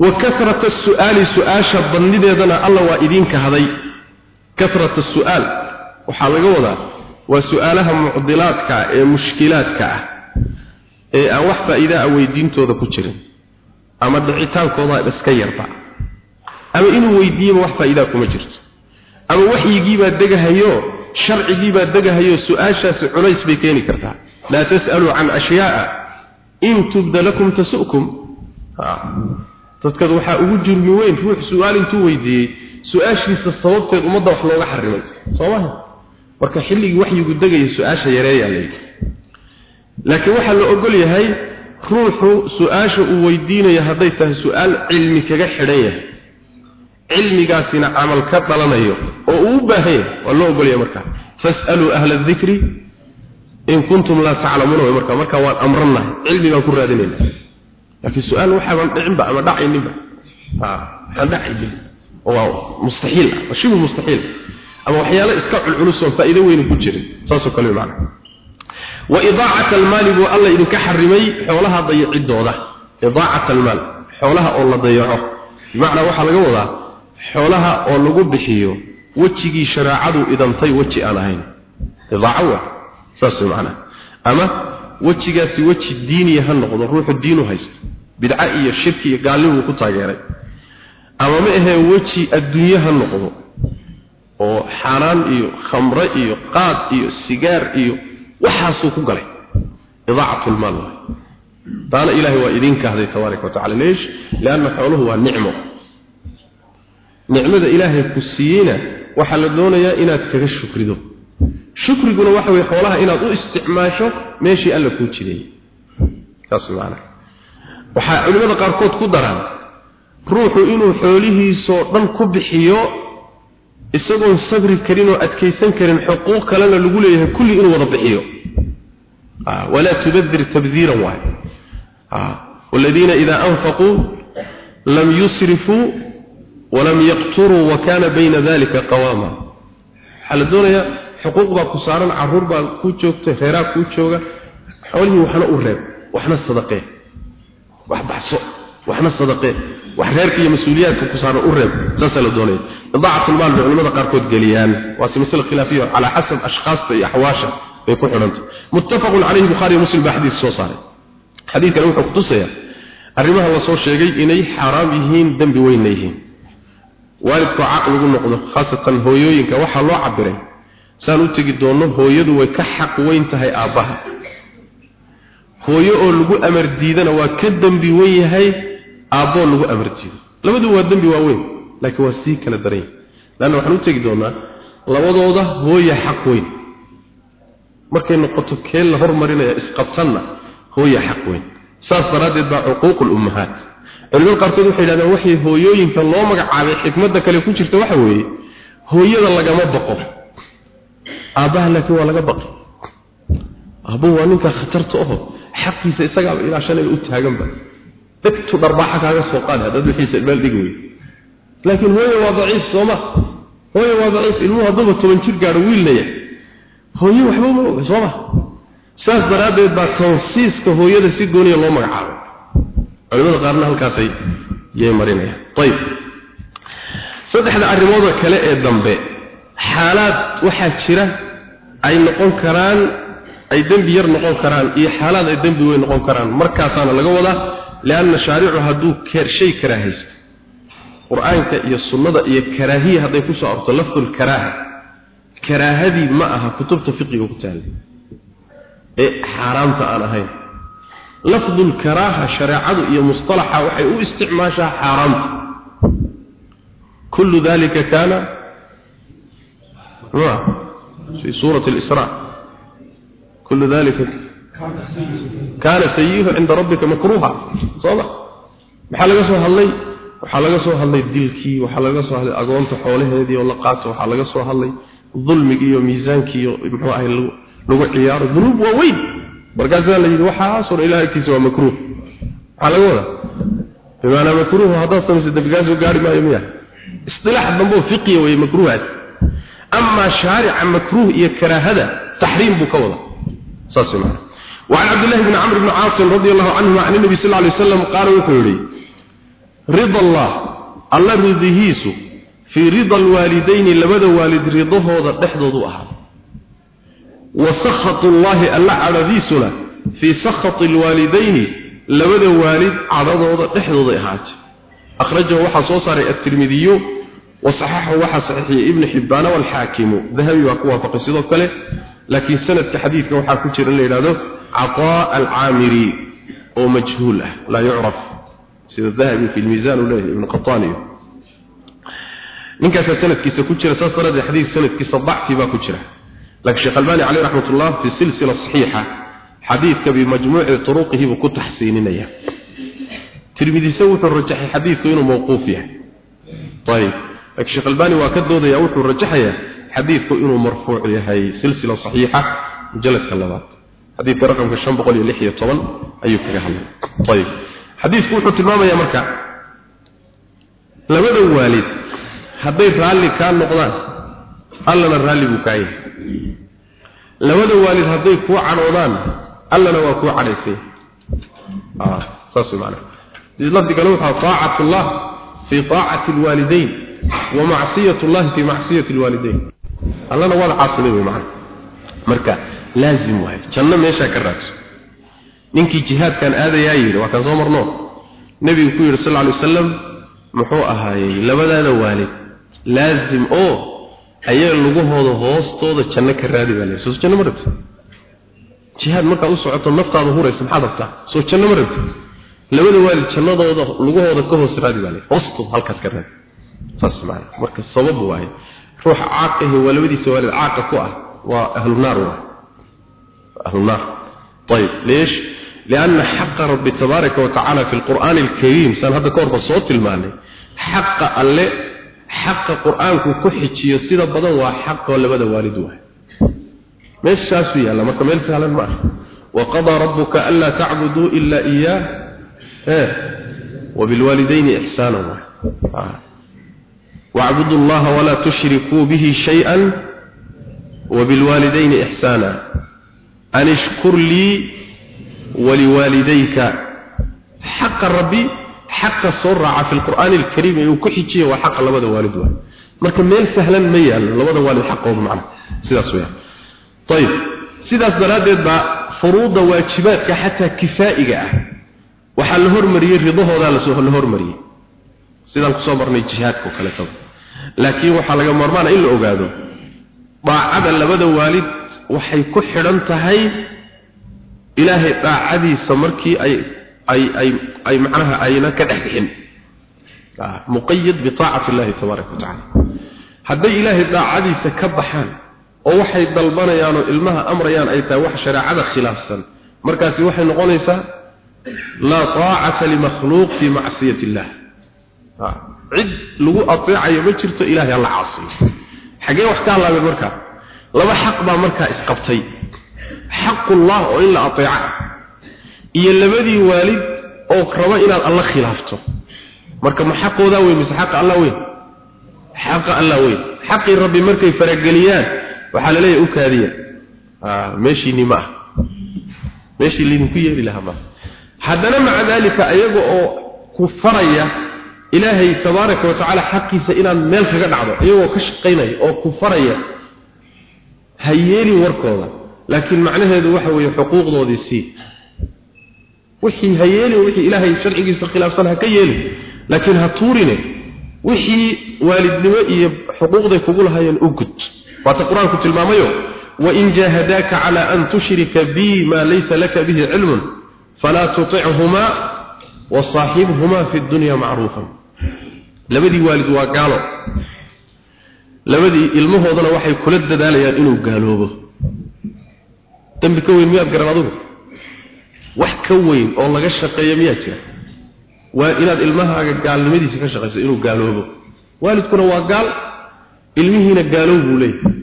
Wa kasrata su'aali su'aasha badnideedana alla waa idinka haday. Kasrata su'aal. Waxaa laga wadaa waa su'aalaha mucdilaadka ee mushkilaadka ah ee aan wax faa'iida ah weydiintooda ku jirin ama dhicitaankooda iska yarba. Ama inuu weydiiyaba wax faa'iida kuma jirto. Ama waxyigiibaa degahayo sharcigiibaa degahayo su'aashaasi culays bay keeni kartaa. Laa tas'aluu can ashyaaa in tubda lakum tasu'kum dadkad waxaa ugu jurmi weyn ruux su'aal intuu weydiiyey su'aashiisa sababteed ummadda wax looga xarimay soo maha marka xilligii waxyigu degaya su'aasha yareeyaa layidhi laakiin waxaa la ogol yahay ruuxu su'aasha uu weydiinayo hadday tahay su'aal cilmi kaga xidhan yahay cilmigaasina camal ka dhalanayo oo uu u baahan yahay waa loo ogolyahay markaa fas'aluu ahla adikri in kuntum laa taclamuuna way markaa markaa waan amrannahay cilmi baan ku raadinayna. Laakiin su'aal waxaaban dhicinba ama dhacayninba waxaan dhacaynin waa mustaxiil. Ah shibu mustaxiil ama waxyaalo iska culculus oo faa'iido weyn ku jirin saasoo kale macna wa idaacata almaali buu alla idinka xarimay xoolaha dayacidooda. Idaacata almaal xoolaha oo la dayaco. Bimacnaa waxaa laga wadaa xoolaha oo lagu bixiyo wejigii shareecadu idantay weji aan ahayn. Idaaco waa saas macnaa. Ama wejigaasi weji diiniya ha noqdo ruuxu diinu haysto. Bidca iyo shirki iyo gaalnimuu ku taageeray. Ama ma ahee weji adduunye ha noqdo oo xaaraan iyo khamre iyo qaad iyo sigaar iyo waxaasuu ku galay. Idaacatu lmaal waay. Taana ilaahay waa idinka hadday tabaaraka watacala leesh lianna xooluhu waa nicmo. Nicmada ilaahay ku siiyeyna waxaa la doonayaa inaad kaga shukrido. Shukriguna waxa weye xoolaha inaad u isticmaasho meeshii alla kuu jideeyey saas maana waxaa culimmada qaarkood ku daraan ruuxu inuu xoolihiisoo dhan ku bixiyo isagoon sabri karin oo adkaysan karin xuquuq kalena lagu leeyahay kulli inuu wada bixiyo. Walaa tubadir tabdiiran waay waladiina idaa anfaquu lam yusrifuu walam yaqturuu wa bayna dalika qawaama. Waxaa la doonayaa xuquuq baa ku saaran carruur baa ku joogta reeraa kuu jooga. Xoolihii waxna u reeb waxna sadaqee. Wax baxso waxna sadaqee wax reerka iyo mas'uuliyaadka ku saaran u reeb saasaa la doonaya idaacat lmaal bay culimada qaarkood geliyaan. Waase masle khilaafiya calaa xasab ashkhaasta iyo axwaasha bay ku xidhanta muttafaqun calayhi bukhaari muslim baa xadiis soo saaray. Xadiidkan wuxuu kutusayaa arrimaha la soo sheegay inay xaaraam yihiin dembi weynna yihiin. Waalidkoo caq lagu noqdo khaasatan hooyooyinka waxaa loo cabiray oo lagu amar diido labadu waa dembi waaweyn laakiin waa sii kala daran laanna waxaan u tegi doonaa labadooda hooya xaq weyn. Markay noqoto keen la hormarinaya isqabsanna hooya xaq weyn. Saas daraaddeed baa cuquuqul ummahaat. Culimada qaarkood waxay yidhahdeen waxay hooyooyinka loo magacaabay xikmadda kale ku jirta waxa weeye hooyada lagama baqo. Aabbaha laakiin waa laga baqi. Aabbuhu waa ninka khatarta oho xaqiisa isagaaba ilaashanaya u taaganba dhegtu dharbaaxa kaaga soo qaada haddaad wixiisa meel dhigi wey laakiin hooye waa daciif sooma hooye waa daciif ilmuhu hadduuba toban jir gaadho wiilnaya hooye waxba ma oga sooma saas daraaddeed baa tansiiska hooyada si gooniya loo magacaabay. Culimada qaarna halkaasay yay marinayaan. Ayib saddexda arrimoodoo kale ee dambe xaalaad waxaa jira ay noqon karaan ay dembi yar noqon karaan iyo xaalaad ay dembi weyn noqon karaan. Markaasaana laga wadaa lianna shaaricu hadduu shay karaahaysto qur'aanka iyo sunnada iyo karaahiya hadday ku soo arto lafdul karaaha karaahadii ma aha kutubta fiqiga ku taalla ee xaaraamta aan ahayn lafdul karaaha shareecadu iyo mustalaxa waxay u isticmaashaa xaaraamta kullu dalika kaana ma kaana sayyihu inda rabbika makruha. Soma maxaa laga soo hadlay? Waxaa laga soo hadlay dilkii waxaa laga soo hadlay agoonta xoolaheedii oo la qaato waxaa laga soo hadlay dulmigii iyo miisaankii iyo muxuu ahay lagu ciyaaro. Dunuub waa weyn. Markaasaa la yidhi ilahay agtiisa waa makruuh. Maxaa laga wadaa. Bimaanaa makruuhu haddaad samayso dembigaasoo gaari maayo miya istilaax dambe oo fiqiya weeye makruuhaas amaa shaarica makruuh iyo karaahada taxriim buu ka wada saas maana وعن عبد الله بن عمرو بن عاص رضي الله عنهما عن النبي صلى الله عليه وسلم قال وحوري رضا الله الله رضيهيسو في رضا الوالدين لبدا والد رضوهودا دخدودو اها وسخط الله الله عرضيسنا في سخط الوالدين لبدا والد عرضودا دخدودا اهاج اخرجه وحا سو ساري الترمذي وصححه وحا صحيح ابن حبان والحاكم ذهبي وقوا فقصيده كله لكن سند حديث وحا كجير ليلادو عطاء العامري او مجهول لا يعرف سيد الذهبي في الميزان وله ابن قطاني ninkaas sanadkiisa ku jira saasarada xadiis sanadkiisa dacfi baa ku jira laakiin sheekh albani alayhi rahmatullah fi silsila sahiha xadiidka bi majmuuci turuqihi ku tahsiininaya tirmidisa wuxuu rajaxay xadiidku inuu mawquuf yahay طيب laakiin sheekh albani waa ka doodaya wuxuu rajaxaya xadiidku inuu marfuuc yahay silsila sahiha mujalladka labaad xadiidka raqamka 516 ayuu kaga hadlay طيب xadiidku wuxuu tilmaamayaa marka labada waalid hadday raalli kaa noqdaan allana raalli buu kaa yahay labada waalid hadday kuu cadhoodaan allana waa kuu cadhaysay saas maana lafdi kale wuxuu taacatu llah fi taacati alwaalidayn wa macsiyatu llahi fi macsiyati alwaalidayn allana waada caasiday wey macana marka laazim waayo janno meeshaa ka raadso ninkii jihaadkan aadayaa yidhi waa kaan soo marno. Nebigu ku yidhi sal alay wasalam muxuu ahaayey labadaada waalid laazim oo ayaga lugahooda hoostooda janno ka raadi baa soo janno ma rabtid jihaad markaa u socoto naftaada huraysa maxaad rabtaa. Soo janno ma rabtid labada waalid jannadooda lugahooda ka hoos raadi baa leeyahay hoostooda halkaas ka raadi. Saas macana marka sabab waaye. Ruuxa caaqahi waa labadiisa waalid caaqa ku ah waa ahlu naar ahlu naar طيب ليش لأن حق رب تبارك وتعالى في القرآن الكريم سان هذا كوربا صوت المعنى حق الله حق قرآنك كحجي سيدا بدن وحق ولا بدا والد واحد مش شاسوية لما كمل سهلا ما وقضى ربك ألا تعبدوا إلا إياه اه وبالوالدين إحسانا آه. واعبدوا الله ولا تشركوا به شيئا وبالوالدين إحسانا أن اشكر لي ولوالديك حق ربي حق الصرع في القرآن الكريم يكحجي وحق لبدا والدها marka meel sahlan ma yaal labada waalid xaqooda macna sidaas weeyaan طيب sidaas daraaddeed baa furuudda waajibaadka xataa kifaa'iga ah waxaa la hormariyey ridahoodaa lasoo la hormariyey sidaan kusoo marnay jihaadka oo kaleetada laakiin waxaa laga marmaana in la ogaado daacada labada waalid waxay ku xidhan tahay ilaahay daacadiisa markii ay ay ay ay macnaha ayna ka dhex bixin. Muqayyad bitaacati illahi tabaaraka wa hadday ilaahay daacadiisa ka baxaan oo waxay dalbanayaan oo ilmaha amrayaan ay tahay wax shareecada khilaafsan markaasi waxay noqonaysaa laa taacata limakhluuq fii macsiyati illah cid lagu ateecayo ma jirto ilahay alla caasiyo. Xagee wax ka halaabeen markaa laba xaq baa markaa isqabtay. Xaqullah oo in la ateeca iyo labadii waalid oo raba inaad alla khilaafto. Marka ma xaqoodaa weyn mise xaqa alla weyn? Xaqa alla weyn. Xaqii rabbi markay farageliyaan waxaa la leeyahay u kaadiya. Meeshiinii ma ah. Meeshii laydinku yeeli lahaa maaha haddana maca daalika ayaga oo ku faraya ilaahay tabaaraka wa tacaala xaqiisa inaad meel kaga dhacdo iyagoo ka shaqaynaya oo ku faraya ha yeelin warkooda. Laakiin macnaheedu waxa weeye xuquuqdoodii sii. Wixii ha yeelin wixii ilaahay sharcigiisa khilaafsan ha ka yeelin laakiin ha tuurine. Wixii waalidnimo iyo xuquuqday kugu lahaayeen u gud. Waata qur'aanku tilmaamayo wain jaahadaaka cala an tushrika bi ma laysa laka bihi cilmun falaa tutichumaa wasaaxibhumaa fi dunya macruufan. Labadii waalid waa gaalo labadii ilmahoodana waxay kula dadaalayaan inuu gaaloobo. Dambi ka weyn miyaad garan adugu? Wax ka weyn oo laga shaqeeyo miyaa jira? Waa inaad ilmahaaga gaalnimadiisa ka shaqayso inuu gaaloobo. Waalidkuna waa gaal ilmihiina gaalow buu leeyahay.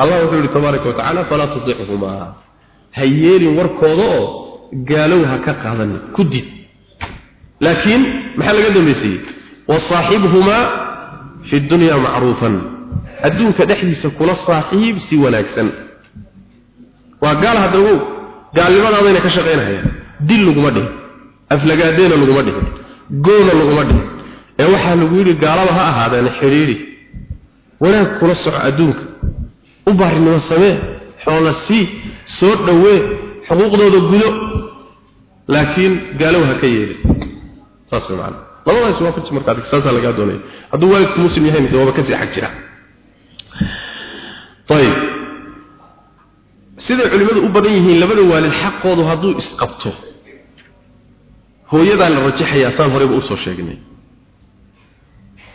Allah wuxuu yidhi tabaaraka wa tacaala falaa tutichumaa ha yeelin warkooda oo gaalow ha ka qaadanin ku did. Laakiin maxaa laga dambaysiiyey wasaaxibhumaa fi dunya macruufan adduunka dhexdiisa kula saaxiib si wanaagsan. Waa gaal hadda ogow gaalnimadaadayna ka shaqaynahayaan dil laguma dhihin aflagaadeena laguma dhihin goona laguma dhihin. Ee waxaa lagu yidhi gaalaba ha ahaadeen xidhiidhi. Wanaag kula soco adduunka. U baarinimo samee xoola sii soo dhowee xuquuqdooda gudo. Laakiin gaalow ha ka yeelin. Saas macana labadaas waa ku markaa saasaa lagaa doonaya hadduu waalidku muslim yahay de waaba ka sii xag jira ayib siday culimmadu u badan yihiin labada waalid xaqoodu hadduu isqabto hooyadaa la rajaxayaa saan horeyba u soo sheegnay.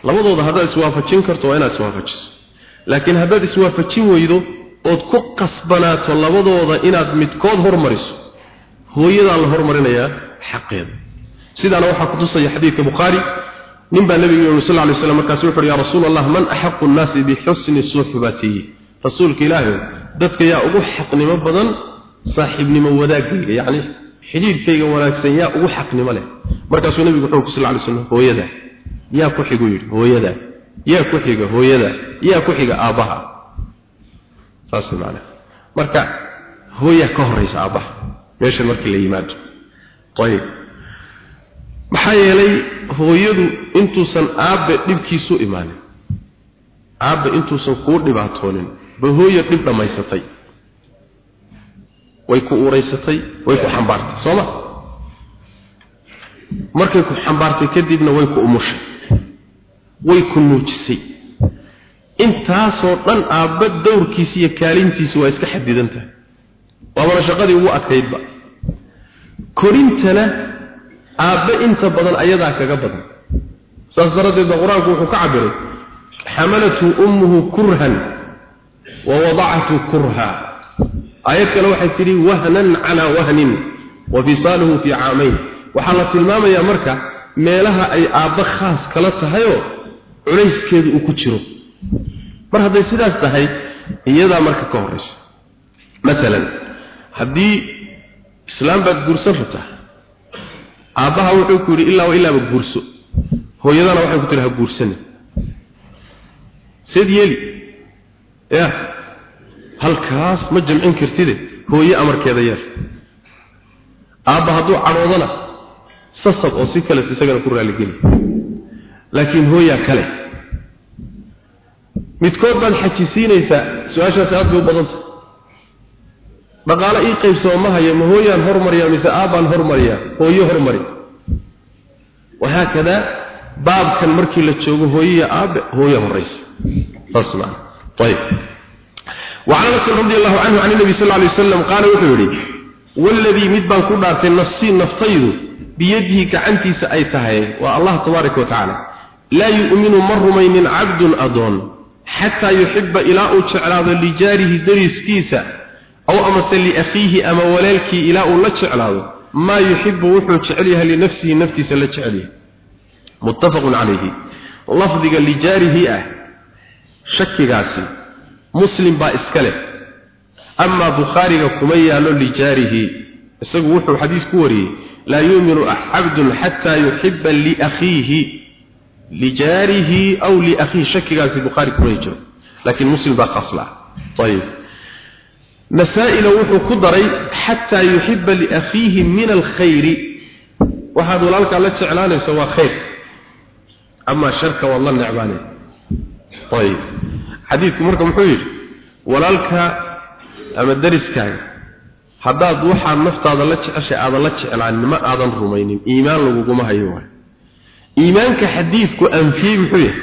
Labadooda haddaad iswaafajin karto waa inaad iswaafajiso. Laakiin haddaad iswaafajin weydo ood ku qasbanaato labadooda inaad midkood hormariso hooyadaa la hormarinayaa xaqeeda. Sidaana waxaa kutusaya xadiidka bukhaari nin baa nabiga yiri sallallahu alayhi wasallam markaas wuxuu ya rasuul allah man ahqqu an-nas bi husni suhbati rasuulka ilaahi dadka yaa ugu xaqnimo badan saaxiibnimo wadaagayga yaani xiriirkayga wanaagsan yaa ugu xaqnimo leh. Markaasuu nabigu wuxuu sallallahu alayhi wasallam hooyada yaa ku xigo yiri hooyada yaa ku xiga hooyada yaa ku xiga aabaha saas macna marka hooya ka horeysa aabaha meesha markii la yimaado. Ayib. Maxaa yeelay hooyadu intuusan aabbe dhibkiisu imaanin. Aabbe intuusan kuu dhibaatoonin ba hooya dhib dhammaysatay. Way ku uuraysatay way ku xambaartay soo ma? Markay ku xambaartay kadibna way ku umushay way ku nuujisay. Intaasoo dhan aabba dowrkiisa iyo kaalintiisa waa iska xadidan tahay. Waabana shaqadii ugu adkaydba. Korintana aabbe inta badan ayadaa kaga badan. Saas daradeed qur'aanku wuxuu ka cabiray xamalatu ummuhu kurhan kurha aayad kale waxay tidhi wahnan calaa wahnin wa fisaaluhu fii caamayn waxaa la tilmaamayaa marka meelaha ay aabbe khaas kala tahayoo culayskeedu uu ku jiro mar hadday sidaas tahay iyadaa marka ka horraysa maalan haddii islaam baad guursan rabtaa aabbaha wuxuu ku yidhi ilaa ilaaba guurso hooyadana waxay ku tihi ha guursani seed yeeli ya halkaas ma jamcin kartide hooye amarkeeda yeer aabba hadduu cadhoodana sasab oo si kaleto isagana ku raaligeli laakiin hooyaa kale midkood baad xajisiinaysaa su'aashaasi aad bay u badanta. Dhaqaale ii qaybsamo ma haya ma hooyaan hormariyaa mise aabbaan hormariyaa hooyo hormari. Wahaakada baabkan markii la joogo hooyiya aabe hooyo horeysa saas macna ayib وعن انس رضي الله عنه عن النبي صلى الله عليه وسلم قال وحوري والذي مدبان كدارتي نفسي نفتيد بيده كعنتيس اي تهي والله تبارك وتعالى لا يؤمن مر من عبد اضون حتى يحب الى اجعلاده لجاره دريس كيسا او امس لاخيه اما ولالك الى اجعلاده ما يحب وحو جعلها لنفسه نفسي سلجعلها متفق عليه لفظ لجاره اه shakigaasi muslim baa iska leh. Amaa bukhaariga kuma yaalo lijaarihi. Isagu wuxuu xadiis ku wariyey laa yuuminu cabdun xataa yuxiba liakhiihi lijaarihi aw liakhiihi shakigaasi bukhaari kuma jiro laakiin muslim baa qasla ayib. Masaa'ila wuxuu ku daray xataa yuxiba liakhiihi min alkhayri. Waxaad walaalkaa la jeclaanayso waa khayr. Amaa sharka waad la necbaanay. Ayib xadiidku marka muxuu yidhi walaalka ama dariskaaga haddaad waxaad naftaada la jeceshay aadan la jeclaanin ma aadan rumaynin. Iimaan laguguma hayo waay. Iimaanka xadiidku anfiyey muxuu yahay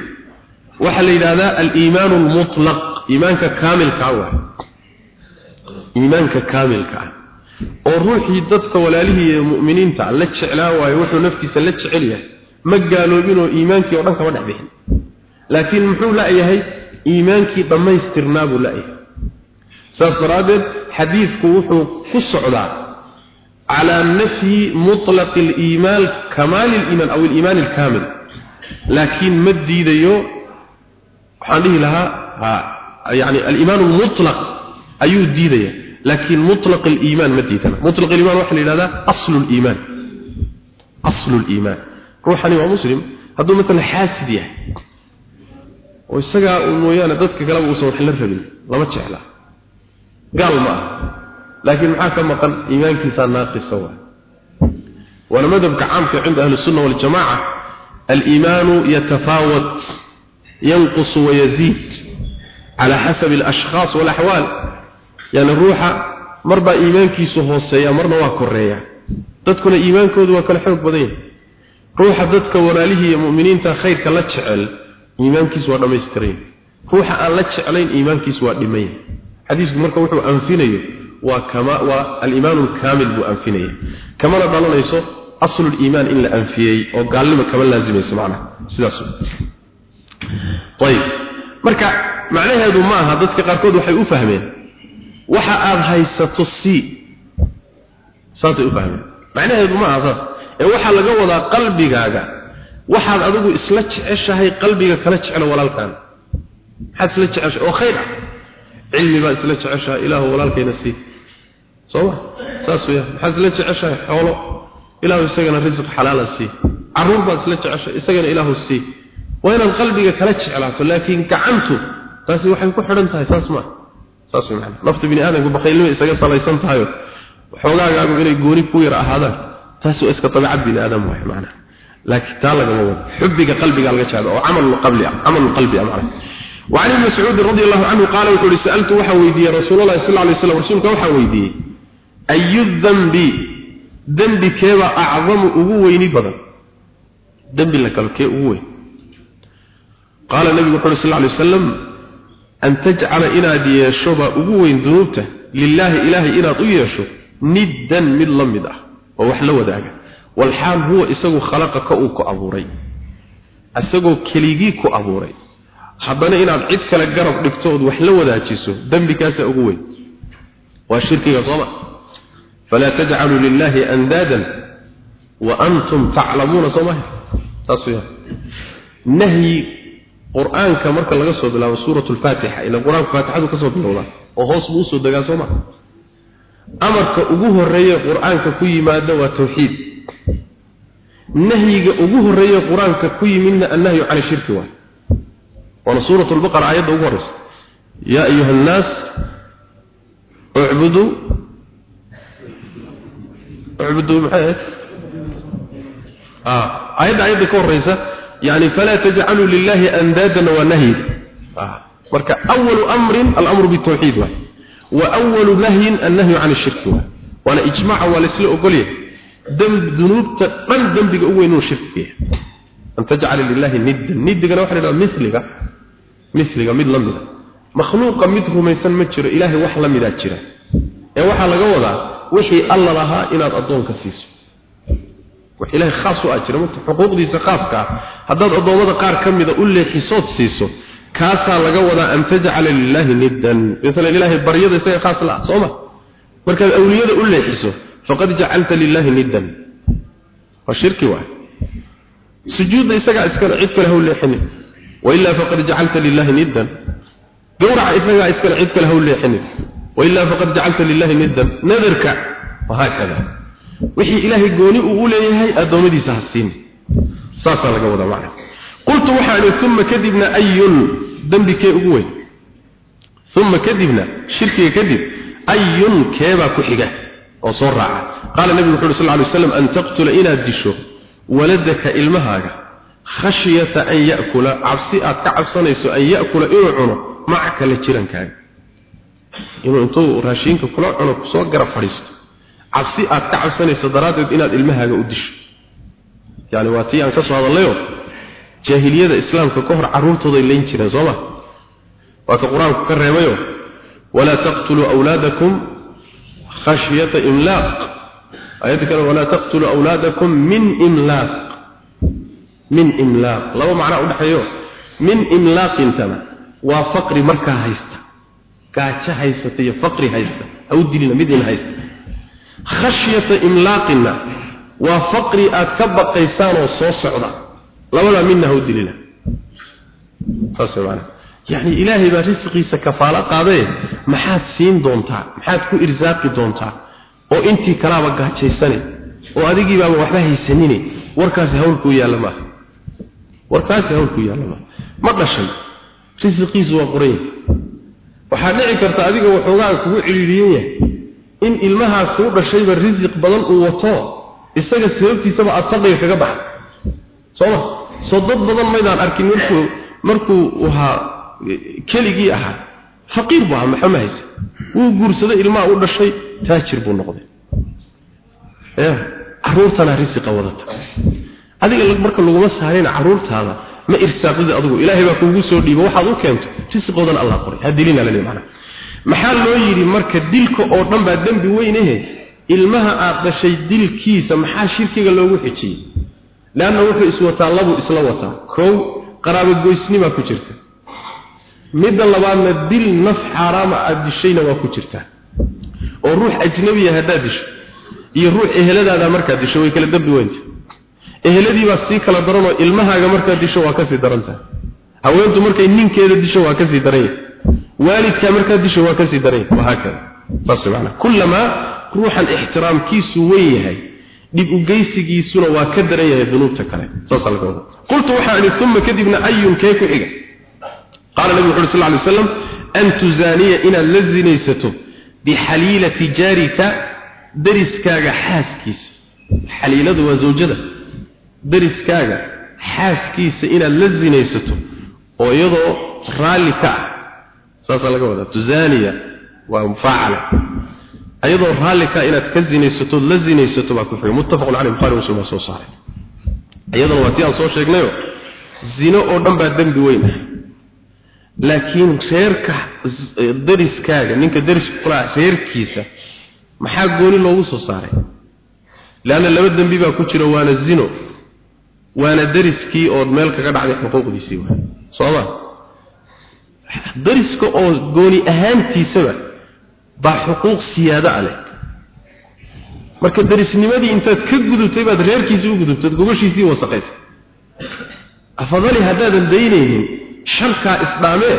waxaa la yidhahdaa aliimaanu almutlaq iimaanka kaamilka ah waay. Iimaanka kaamilka ah oo ruuxii dadka walaalihii ee mu'miniinta la jeclaa waayo wuxuu naftiisa la jecel yahay ma gaaloobinoo iimaankii oo dhan kama dhex bixin. Laakiin muxuu la'yahay iimaankii dhammaystirnaa buu la'yahay saas daraaddeed xadiidku wuxuu ku socdaa calaa nafyi mutlaqi aliimaan kamaali aliimaan aw aliimaan alkaamil. Laakiin ma diidayo waxaan dhihi lahaa ha yani aliimaan almutlaq ayuu diidaya laakiin mutlaq aliimaan ma diidana. Mutlaq aliimaan waxaa la yidhahdaa aslu aliimaan aslu aliimaan ruuxani waa muslim hadduu matala xaasid yahay oo isagaa uu mooyaane dadka kaleba uusan wax la rabin lama jecla. Gaal ma ah laakiin maxaa ka maqan? Iimaankiisaa naaqisa waay. Waana madhabka caamka cinda ahli sunna waljamaca aliimaanu yatafaawat yanqusu wayaziid cala xasabi alashkhaas walaxwaal. Yani ruuxa marbaa iimaankiisu hooseeya marna waa koreeya dadkuna iimaankoodu waa kala xoog badan yahay. Ruuxa dadka walaalihii iyo mu'miniinta khayrka la jecel iimaankiisu waa dhammaystiran ruuxa aan la jeclayn iimaankiisu waa dhiman xadiisku marka wuxuu anfinayo waa kama waa al-iimaan buu anfinaya kamana dhalanayso aslu al-iimaan in la anfiyay oo gaalnimo kama laazimayso macna sidaas. Ayib. Marka macnaheedu ma aha dadka qaarkood waxay u fahmeen. Waxa aad haysato si saasay u fahmeen. Macnaheedu ma aha ee waxaa laga wadaa qalbigaaga waxaad adigu isla jeceshahay qalbiga kala jeclo walaalkan. Maxaad isla jeceshahay? Oo khayr ah. Cilmi baad isla jeceshahay ilaahu walaalkayna sii sooma? Saas weya maxaad isla jeceshahay xoolo? Ilaahu isagana risq xalaala sii carruur baad isla jeceshahay isagana ilaahu sii waa inaad qalbiga kala jeclaato laakiin gacantu taasi waxay ku xidhan tahay saas maa saas macana nafta bini aadamku bakhaylnimo isaga salaysan tahayo xoogaagaagu inay gooni ku yar ahaadaan taasi waa iska dabeecad bini aadam waay macana laakiin taa lagama wado xubbiga qalbiga laga jeclo oo camal qalbi ah camal qalbi ah macana وعن ابن مسعود رضي الله عنه قال وقال سألت وحا ويدي رسول الله صلى الله عليه وسلم رسولك وحا ويدي أي الذنب ذنب كيبا أعظم أبوين بدن ذنب لك الكي أبوين قال النبي صلى الله عليه وسلم أن تجعل إنا دي شبا أبوين ذنوبته لله إله إنا طيشو ندا من لمده ووحلو ذاك walxaal huwa isagu khalaqaka uu ku abuuray isagoo keligii ku abuuray. Haddana inaad cid kale garab dhigto ood wax la wadaajiso dembigaasaa ugu weyn. Waa shirkiga sooma. Falaa tajcaluu lilaahi andaadan wa antum taclamuuna sooma. Saas nahyi qur'aanka marka laga soo bilaabo suuratu lfaatixa ila qur'aanku faatixadu ka soo bilowdaa oo hoos buu u soo degaa sooma. Amarka ugu horeeye qur'aanka ku yimaada waa tawxiid nahyiga ugu horeeye qur-aanka ku yimidna annahyu cani shirki waay وانا سورة البقرة آيات أغرس يا أيها الناس اعبدوا اعبدوا محيط آه آيات آيات كوريسة يعني فلا تجعلوا لله أندادا ونهي آه. مركا أول أمر الأمر بالتوحيد واحد. wa awalu nahyin annahyu can shirki waana ijmaaca waa laysla dunuubta dhan dembiga u weyn inuu shirkiga yahay an tajcala lilahi niddan. Niddigana waxa la yidhaha misliga. Misliga mid la mida. Makhluuqa mid rumaysan ma jiro ilaahay wax la midaa jira. Ee waxaa laga wadaa wixii alla lahaa inaad addoonka siiso. Wax ilaahay khaas u ah jira. Marka xuquuqdiisa khaaska ah haddaad addoommada qaar ka mida u leexisood siiso kaasaa laga wadaa an tajcala lilaahi niddan. Masalan ilaahay baryada isaga faqad jacalta lilaahi niddan. Waa shirki waay. Sujuudda isagaa iskale cid kale ha u leexinin wailaa faqad jacalta lilaahi niddan. Gowraca isagaa iskale cid kale ha u leexinin wailaa faqad jacalta lilaahi niddan. Nadarka wahaakada wixii ilaahay gooni uu u leeyahay addoommadiisa ha siin. Saasaa laga wadaa macna. Qultu waxaa idhi uma kadibna ayun dembi kee ugu weyn. Uma kadibna shirkiga kadib ayun keebaa ku xiga oo soo raaca. Qaala nebigu wuxu uhi sal ly slam an taqtula inaad disho waladaka ilmahaaga khashyata an ya'kula cabsi aad ka cabsanayso an ya'kula inuu cuno macaka la jirankaaga. Inuu intuu raashiinka kula cuno ku soo gara fadhiisto. Cabsi aad ka cabsanayso daraaddeed inaad ilmahaaga u disho. Yani waa tii aan ka soo hadalnayo jaahiliyada islaamka ka hor carruurtooday layn jireen soo ma? Waa ka qur'aanku ka reebayo walaa taqtuluu awlaadakum khashyata imlaaq ayadda kale walaa taqtuluu awlaadakum min imlaaq min imlaaq laba macnaa udhexeeyo min imlaaqintana waa faqri markaa haysta. Gaajo haysata iyo faqri haysta. Ha u dilina mid in haysta. Khashyata imlaaqina waa faqri aad ka baqaysaan oo soo socda. Labadaa midna ha u dilina. Saas maana yani ilaahay baa risqiisa kafaalo qaadee maxaad siin doontaa maxaad ku irsaaqi doontaa? Oo intii kalaaba gaajaysane oo adigiibaaba waxba haysanine warkaasi hawlkuu yaalla maaha warkaasi hawlkuu yaalla maaha ma dhashay? Risqiisu waa qoranya waxaa dhici karta adiga waxoogaa kugu ciliiriyan yahay. In ilmahaas kuu dhashayba risiq badan uu wato isaga sababtiisaba aada faqriga kaga baxa sooma soo dad badan maydaan arkin markuu markuu ahaa keligii ahaa. Faqiir buu ahaa maxama haysa wuu guursaday ilmaha u dhashay taajir buu noqday. Ya caruurtana risiqa wadata. Adiga marka laguma saarina caruurtaada ma irsaaqida adigu ilaahay baa kuugu soo dhiibo waxaad u keento risiqoodan allah qoray. Ha dilina la leeyahay maxaa loo yidhi marka dilka oo dhan baa dembi weynahe ilmaha aad dhashay dilkiisa maxaa shirkiga loogu xijiyey? Leanna wuxuu iswataa labuu isla wataa. Kow qaraabogoysnimaa ku jirta midda labaadna dil naf xaaraama aada dishayna waa ku jirtaa. oo ruux ajnabiya haddaad disho iyo ruux eheladaada markaad disho way kala dembi weynta eheladii baa sii kala daranoo ilmahaaga markaad disho waa ka sii darantaha haweentu markay ninkeeda disho waa ka sii daranya. waalidkaa markaad disho waa ka sii daranya. wahaakada saas maana kullamaa ruuxan ixtiraamkiisu weyn yahay dhib ugeysigiisuna waa ka daran yahay dunuubta kale. wada qultu waxaa idhi uma kadibna ayun kee ku xiga qaala nabigu wuxu sal ly slam an tuzaaniya inaad la zinaysato bixaliilati jaarika dariskaaga xaaskiisa xaliiladu waa zawjada dariskaaga xaaskiisa inaad la zinaysato oo iyadoo raalli ka ah saasaa laga wadaa tuzaaniya waa mufaacala iyadoo raalli ka inaad ka zinaysato la zinaysato baa ku xiga muttafaqun caleyh bukhari muslim baa soo saaray iyadana waa tii aan soo sheegnayo zino oo dhan baa dembi weyn ah laakiin reerka dariskaaga ninka dariska kula reerkiisa maxaa gooni loogu soo saaray? Leanna laba dembi baa ku jira waana zino waana dariskii ood meel kaga dhacday xuquuqdiisii waay. Sooma dariska oo gooni ahaantiisaba baa xuquuq siyaado a leh. Marka darisnimadii intaad ka gudubtay baad reerkiisii u gudubtay gogoshiisii wasaqaysay afadali haddaadan daynaynin sharkaa isdhaamee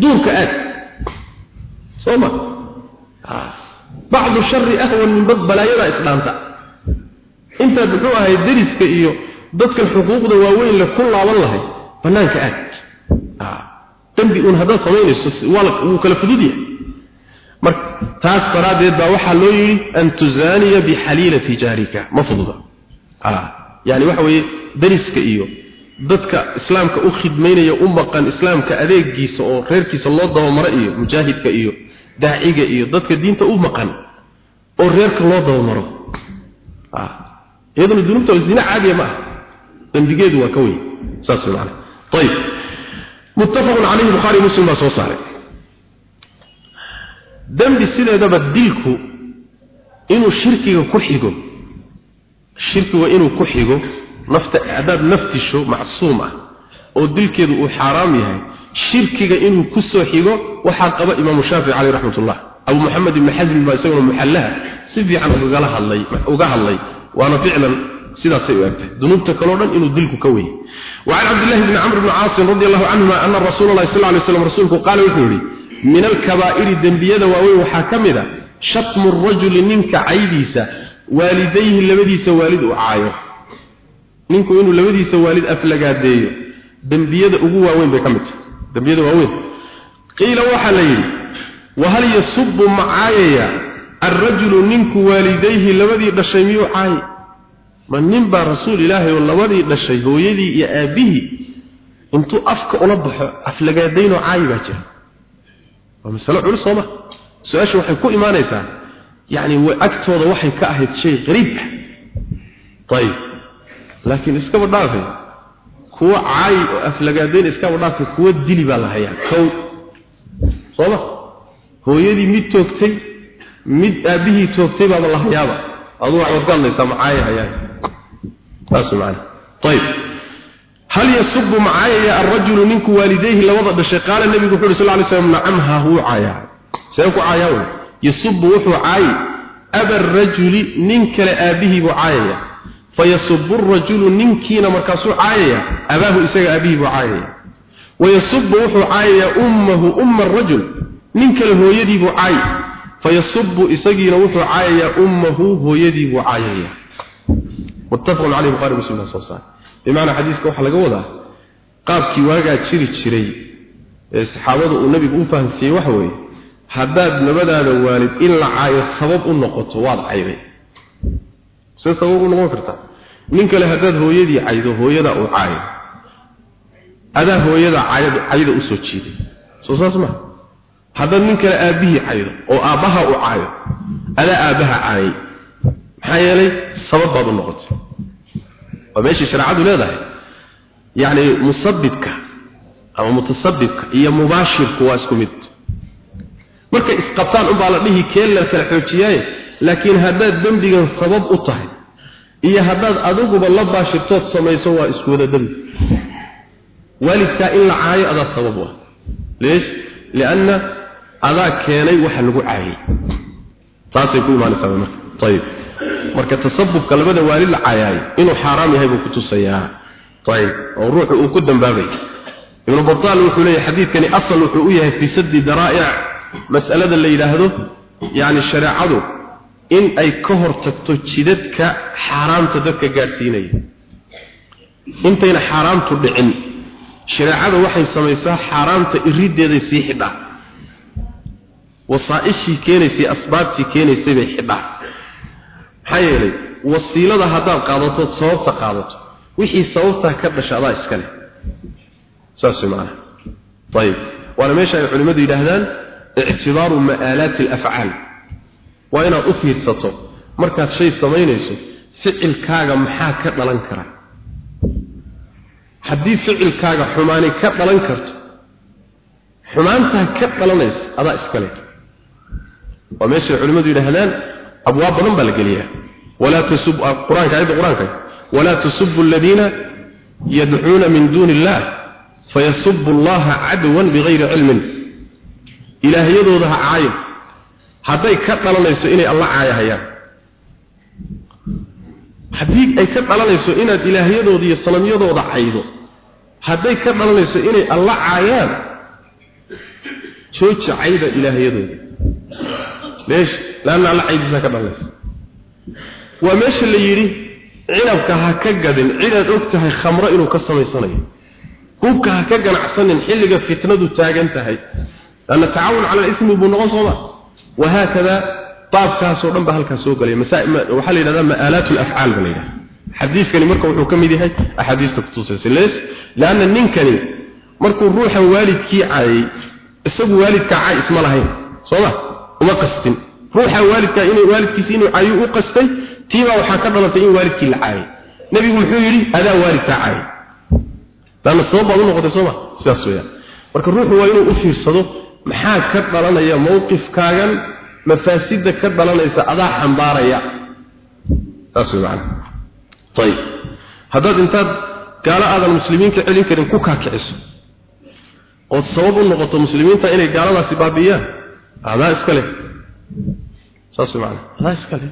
duurka aad. Soo ma bacdu shari ahwan min bad balaayadaa isdhaanta intaad muxuu ahay dariska iyo dadkan xuquuqda waaweyn le ku laaban lahay banaanka aad. Dambi uun haddaad samaynayso wuu kala fudud marka taas daraaddeed baa waxaa loo yidhi an tuzaaniya bixaliilati jaarika. Ma fududa. Yani waxa weeye dariska iyo dadka islaamka u khidmaynaya u maqan islaamka adeegiisa oo reerkiisa loo dabamaro iyo mujaahidka iyo daaciga iyo dadka diinta u maqan oo reerka loo dabamaro. Ah, iyaduna dunuubta zina caadiya ma ah dambigeedu waa ka weyn. Saas wey macana ayib muttafaqun calayhi bukhaari muslim baa soo saaray. Dambi sideedaba dilku inuu shirkiga ku xigo shirkiga inuu ku xigo nafta hadaad naftisho macsuum ah oo dilkeedu uu xaaraam yahay shirkiga inuu ku soo xigo waxaa qaba imaamu shaafici caleyh raxmatullah. Abu moxamed ibni xasmin baa isaguna muxallaha si fiican uga hadlay waana ficlan sidaasay u egtahay dunuubta kaleo dhan inuu dilku ka weyay wacan cabdillahi bni camr bni caasin radi allahu canhuma ana rasuula lahi sal lay slam rasuulku qaala wuxuu yidhi min alkabaa'iri dembiyada waaweyn waxaa ka mid a shatmu rajuli ninka caydiisa waalidayhi labadiisa waalid u caayo ninku inuu labadiisa waalid aflagaadeeyo dambiyada ugu waaweyn bay ka mid tahay. Dambiyada waaweyn. Qiila waxaa la yidhi wahal yasubbu macaayaya alrajulu ninku waalidayhi labadii dhashay miyuu caay ma nin baa rasuul ilaahay oo labadii dhashay hooyadii iyo aabbihii intuu afka ula baxo aflagaadaynoo caayi baa jira. Waa masalo culus sooma su'aasha waxay ku imaanaysaa yacni agtooda waxay ka ahayd shay qariib ah. Ayb laakiin iskaba dhaafay kuwa caayi oo aflagaadayn iskaba dhaafay kuwa dili baa la hayaa kow sooma hooyadii mid toogtay mid aabihii toogtay baaba la hayaaba aduu waxaad ka hadlaysaa macaaya hayaa taas macna طيب هل يصب معايا الرجل منك والديه لوضع دشي قال النبي صلى الله عليه وسلم نعمها هو عايا سيكو عايا يصب وحو عاي أبا الرجل ننك لآبه fayasubu rajulu ninkiina markaasuu caayaya abaahu isaga abihi buu caayaya. Wayasubu wuxuu caayayaa ummahu umma rajul nin kale hooyadii buu caay fayasubu isagiina wuxuu caayayaa ummahu hooyadii buu caayaya. Muttafaqun caleyhi bukhari muslim soo saar bimacnaa xadiiska waxaa laga wadaa qaabkii waagaa jiri jiray ee saxaabada uu nabigu u fahamsiiyey waxa weeye haddaad nabadaada waalid in la caayo sabab u noqoto waad caybay see sabab u noqon karta. Nin kale hadaad hooyadii caydo hooyada uu caayo adaa hooyada cayda u soo jiiday soo saas ma. Hadaad nin kale aabihii caydo oo aabaha uu caayo adaa aabaha caayay maxaa yeelay sabab baad u noqotay. Waa meeshii shareecadu leedahay. Yacni musabibka ama mutasabibka iyo mubaashirku waa isku mid. Markay isqabtaan unbaa la dhihi keen la kala xoojiyaaye laakiin haddaad dembigan sabab u tahay iyo haddaad adiguba la baashirtood samayso waa isku wada dembi waalidkaa in la caayo adaa sabab ah. Leesh lianna adaa keenay waxa lagu caayay. Taasay ku imaanaysaa marka. Ayib marka tasabubka labada waalid la caayaay inuu xaraam yahay buu ku tusayaa. Ayib oo ruuxu uu ku dambaabay. Ibnu battaal wuxuu leeyahay xadiidkani asal wuxuu u yahay fii saddi daraa'ic mas'alada la yidhaahdo yacni shareecadu in ay ka hor tagto jidadka xaaraamta dadka gaadhsiinaya. Intayna xaaraamtu dhicin shareecadu waxay samaysaa xaaraamta iriddeeday sii xidhaa wasaa'ishii keenaysay asbaabtii keenaysay bay xidhaa maxaa yeelay wasiilada haddaad qaadato sababta qaadato wixii sababtaa ka dhasha adaa iska leh. Saas way macanaha ayib waana meesha ay culimmadu yidhaahdaan ictibaaru ma'aalaati alafcaal waa inaad u fiirsato markaad shay samaynayso ficilkaaga maxaa ka dhalan kara? Haddii ficilkaaga xumaani ka dhalan karto xumaantaa ka dhalanaysa adaa iska leh. Waa meesha ay culimmadu yidhaahdaan abwaab badan baa la geliyaa. Walaa tasub quraanka ayada quraanka. Walaa tasubbu alladina yad'uuna min duuni illah fayasubbu allaha adwan bighayri ilmin ilaahiyadooda ha caayo hadday ka dhalanayso inay allah caayahayaan. Haddii ay ka dhalanayso inaad ilaahiyadooda iyo sanamyadooda caydo hadday ka dhalanayso inay allah caayaan jooji cayda ilaahiyadooda leesh laanna alla caydiisa ka dhalanaysa waa meesha la yidhi cinabka ha ka gadin cidaad og tahay khamro inuu ka samaysanayo. Hubka ha ka ganacsanin xilliga fitnadu taagan tahay. Lanna tacaawun cala alismi buu noqon sooma wahaakada baabkaasoo dhan ba halkaas soo galay waxaa la yidhahdaa ma'aalaat alafcaal ba la yidhahda xadiidkani marka wuxuu ka mid yahay axaadiista kutusaysa lees leanna ninkani markuu ruuxan waalidkii caayay isagu waalidka caay isma lahayn sooma uma qastin ruuxa waalidka inay waalidkiisa inuu caayo u qastay tiibaa waxaa ka dhalatay in waalidkii la caayay nebigu muxuu yidhi adaa waalidkaa laanna sabab baad u noqotay sooma sidaas weeyaan marka ruuxu waa inuu u fiirsado maxaa ka dhalanaya mowqifkaagan mafaasida ka dhalanaysa adaa xambaaraya? Saas wey macana ayib haddaad intaad gaalo aadan muslimiinka celin karin ku kaakiciso ood sabab u noqoto muslimiinta inay gaaladaasi baabi'iyaan adaa iska leh. Saas wey macana adaa iska leh.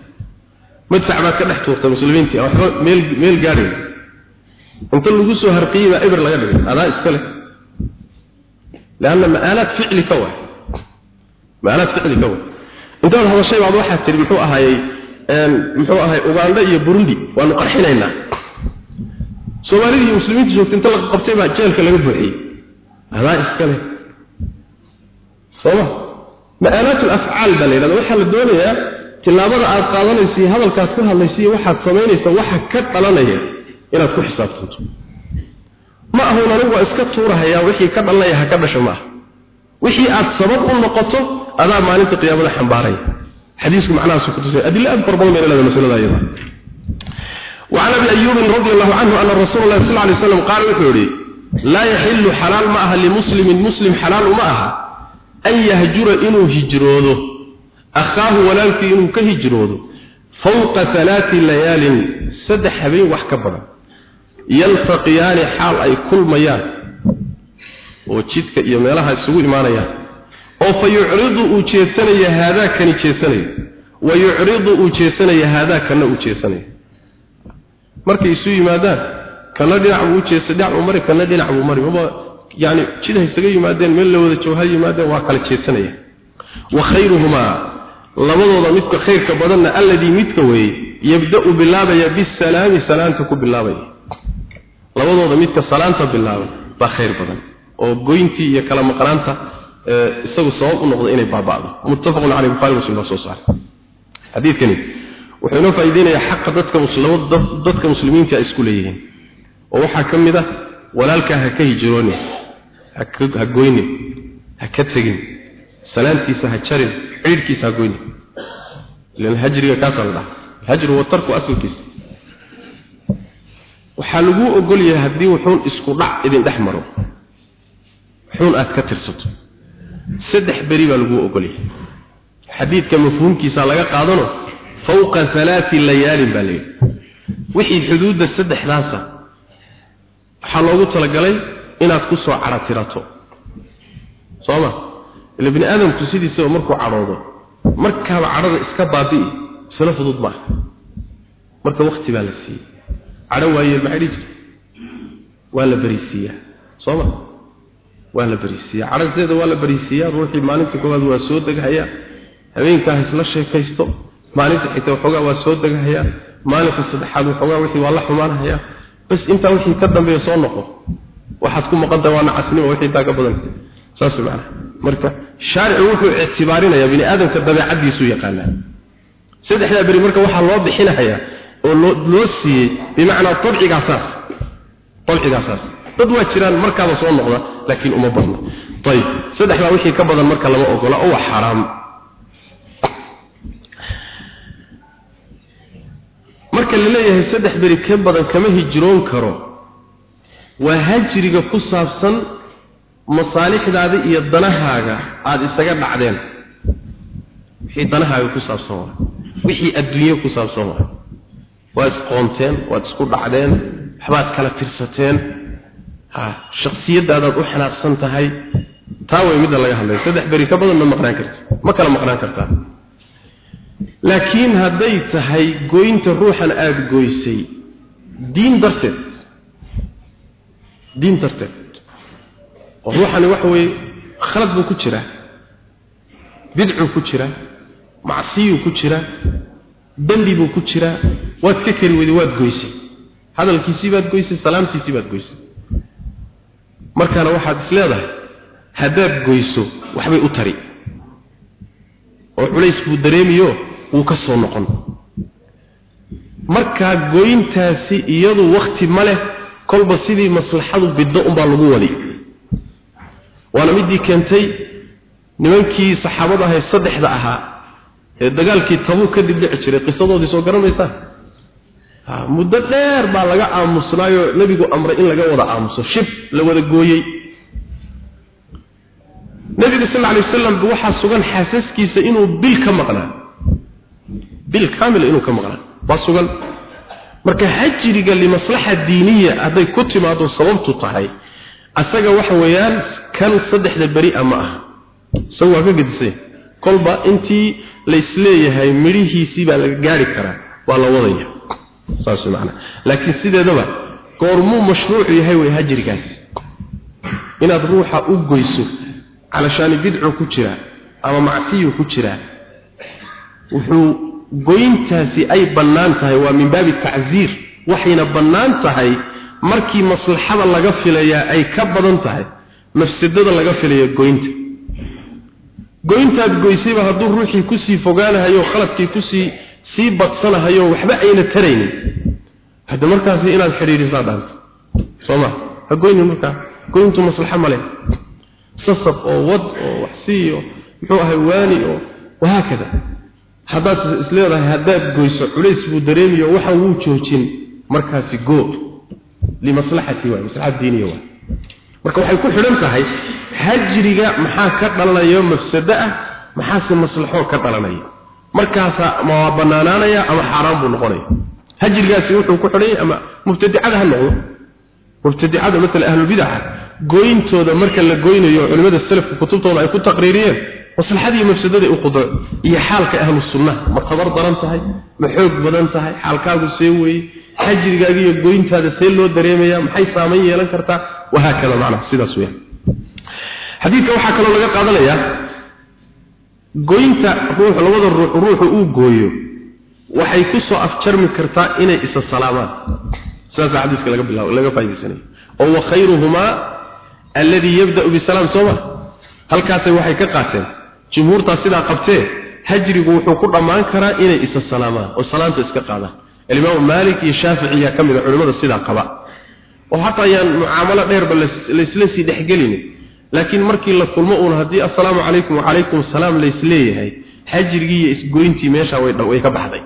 Madfac baad ka dhex tuurtay muslimiintii waxba meel meel gaadhay inta lagu soo harqiyey baa eber laga dhigay adaa iska leh ka ficli ka waay intaad hadashay baad waxaad tidhi muxuu ahaayey muxuu ahay uganda iyo burundi waanu qarxinaynaa soomaalidii iyo muslimiinta joogta inta la qabtay baa jeelka laga buuxiyey adaa iska leh sooma ma'aalaat alafcaal baa la yidhahda waxaa la doonayaa tillaabada aad hadalkaad ku hadlaysa iyo waxaad samaynaysa waxa ka dhalanaya inaad ku xisaabtanto ma ahun anigu waa iska tuurahayaa wixii ka dhalanaya ha ka dhasho maaha wixii aad sabab u noqoto adaa maalinta qiyaamada xambaaraya xadiisku macnahaas ku tusay adilla aad fara badan bay leedahay masalada iyada وعن ابي ايوب رضي الله عنه ان رسول الله صلى الله عليه وسلم قال وحوري لا يحل حلال معها لمسلم مسلم حلال معها ان يهجر انه هجروده اخاه ولالك انه كهجروده فوق ثلاث ليال سدح حبين وحكبره yaltaqiyaani xaal ay kulmayaan oo jidka iyo meelaha isugu imaanayaan. oo fa yucridu uu jeesanaya haadaa kani jeesanayo wa yucridu uu jeesanaya haadaa kana uu jeesanayo markay isu yimaadaan kana dhinac buu u jeesa dhinac buu mari kana dhinac buu mari maba yani jid ha isaga yimaadeen meel la wada joogo yimaadeen waa kala jeesanaya. wa khayruhumaa labadooda midka khayrka badanna alladii midka weeye yabda-u bilaabaya bisalaami salaanta ku bilaabaya labadooda midka salaanta bilaabay baa khayr badan oo goyntii iyo kala maqnaanta isagu sabab u noqdo inay baaba'do. Muttafaqun calayhi bukhari muslim soo saaray. Xadiidkani wuxuu inoo faa'iideynayaa xaqa dadka muslimada dadka muslimiinta isku leeyihiin. Oo waxaa ka mid ah walaalkaa ha ka hijrooni ha goyni ha ka tegin salaantiisa ha jarin ciidhkiisa ha goyni ilan hajriga kaasaa la dhaha alhajru watarku asalkiisa waxaa laguu ogol yahay haddii wuxuun isku dhac idin dhex maro. Wuxuun aad ka tirsato. Saddex beri baa laguu ogol yahay. Xadiidka mafhuumkiisa laga qaadano fawqa halaati layaalin baa layidhi wixii xuduudda saddexdaasa waxaa loogu talagalay inaad ku soo caratirato. Soo ma? Ila bini aadamku sidiisaba markuu cadhoodo markaaba cadhada iska baabi'i isla fudud maaha marka wakti baa la siiyey cadho waayeel maxay dhihi jirta waa la beriisiiyaa soo ma waa la beriisiiyaa cadhadeeda waa la beriisiiyaa ruuxii maalinta koowaad waa soo deghayaa habeenkaa isla sheekaysto. Maalinta xigta waxoogaa waa soo deghayaa maalinka saddexaad waxoogaa wixii waa la xumaanhayaa bas intaa wixii ka dambeeya soo noqo waxaad ku maqantahay waa nacasnimo wixii intaa ka saas macna. Marka shaaricu wuxuu ictibaarinayaa bini aadamka dabeecadiisu yaqaanaa. Saddexdaa beri marka waxaa loo bixinayaa oo loo siiyey bimacnaa tabcigaasaas tabcigaasaas dad waa jiraan markaaba soo noqda laakiin uma badna. Ayib saddexdaa wixii ka badan marka lama ogola oo waa xaraam. Marka la leeyahay saddex beri ka badan kama hijroon karo waa hajriga ku saabsan masaalixdaada iyo danahaaga aada isaga dhacdeen. Wixii danahaaga ku saabsan waa wixii adduunye ku saabsan waa waad isqoonteen waad isku dhacdeen waxbaad kala tirsateen. Ha shaksiyadaadaad u xanaaqsan tahay. Taa way midda laga hadlaya saddex beri ka badan ma maqnaan karti ma kala maqnaan kartaa laakiin hadday tahay goynta ruuxan aada goysay diin darteed diin darteed oo ruuxani waxa weeye khalad buu ku jiraa bidcuu ku jiraa macsiyuu ku jiraa dembi buu ku jiraa waad ka kari weyday waad goysay. Hadalkiisii baad goysay salaamtiisii baad goysay. Markaana waxaad is leedahay haddaad goyso waxbay u tari. Oo culays buu dareemiyo wuu ka soo noqon. Markaa goyntaasi iyadu wakti ma leh kolba sidii maslaxadu biddo unbaa lagu wadi. Waana midii keentay nimankii saxaabada ahay saddexda ahaa ee dagaalkii tabuu kadib dhici jiray qisadoodii soo garanaysaa muddo dheer baa laga aamusnaayo nebigu amray in laga wada aamuso shib la wada gooyey. Nebiga sal alay wasalam waxaa sugan xaasaskiisa inuu bil ka maqnaa. Bil kaamil inuu ka maqnaa waa sugan. Marka hajriga limaslaxa diiniya hadday ku timaado sababtu tahay asaga waxa weeyaan kan saddexda beri a ma aha isaga waa ka gedisay kolba intii laysleeyahay midhihiisii baa laga gaari karaa waa la wadaya. Saas macna. Laakiin sideedaba goormuu mashruuc yahay way hajrigaas inaad ruuxa u goyso calashaani bidcu ku jira ama macsiyu ku jira wuxuu goyntaasi ay bannaan tahay waa min baabi tacziir. Waxayna bannaan tahay markii maslaxada laga filayaa ay ka badan tahay mafsadada laga filaya goynta goyntaad goysayba hadduu ruuxii ku sii fogaanahayo khaladkii ku sii sii badsanahayo waxba ayna taraynin. Hadda markaasi inaad xidhiidhisaa dhaanta soo ma? Ha goynin markaa. Goyntu maslaxo male sasab oo wad oo waxsiiyo muxuu ahay waani oo wahaakada haddaad isleedahay haddaad goyso culays buu dareemiyo waxa wuu joojin. Markaasi goo limaslaxati waay maslaxad diiniya waay marka waxay ku xidhan tahay hajriga maxaa ka dhalanayo mafsado ah maxaase maslaxo ka dhalanaya markaasa ma waa banaanaanaya ama xaaraan buu noqonaya? Hajrigaasi wuxuu ku xidhanya ama mubtadicada ha noqdo? Mubtadicada matala ahlulbidaca goyntooda marka la goynayo culimmada salafka kutubtooda ay ku taqriiriyeen maslaxadii mafsadada u iyo xaalka ahlu ma tabar daran tahay ma xoog badan tahay xaalkaagu see weeye hajrigaaga iyo gooyintaada see loo dareemaya maxay saameyn yeelan kartaa? Waxa kala macna sidaas weeyaan. Xadiidka waxaa kaloo laga qaadanayaa gooyinta ruux labada ruux ruuxu uu gooyo waxay ku soo afjarmi kartaa inay isa salaamaan. Sidaas xadiiska laga bilaabo laga faa'iideysanayo oo wa khayruhuma alladhi yabda'u bisalaam soma halkaasay waxay ka qaateen jumhuurtaa sidaa qabtee hajrigu wuxuu ku dhammaan karaa inay isa salaamaan oo salaanta iska qaadaan alimaamu maalik iyo shaafici yaa ka mid a culimmada sidaa qaba oo hataa ayaan mucaamalo dheerba laysla sii dhexgelinin laakiin markii la kulmo uun haddii assalaamu calaykum wacalaykum asalaam laysleeyahay hajrigii iyo isgoyntii meesha way way ka baxday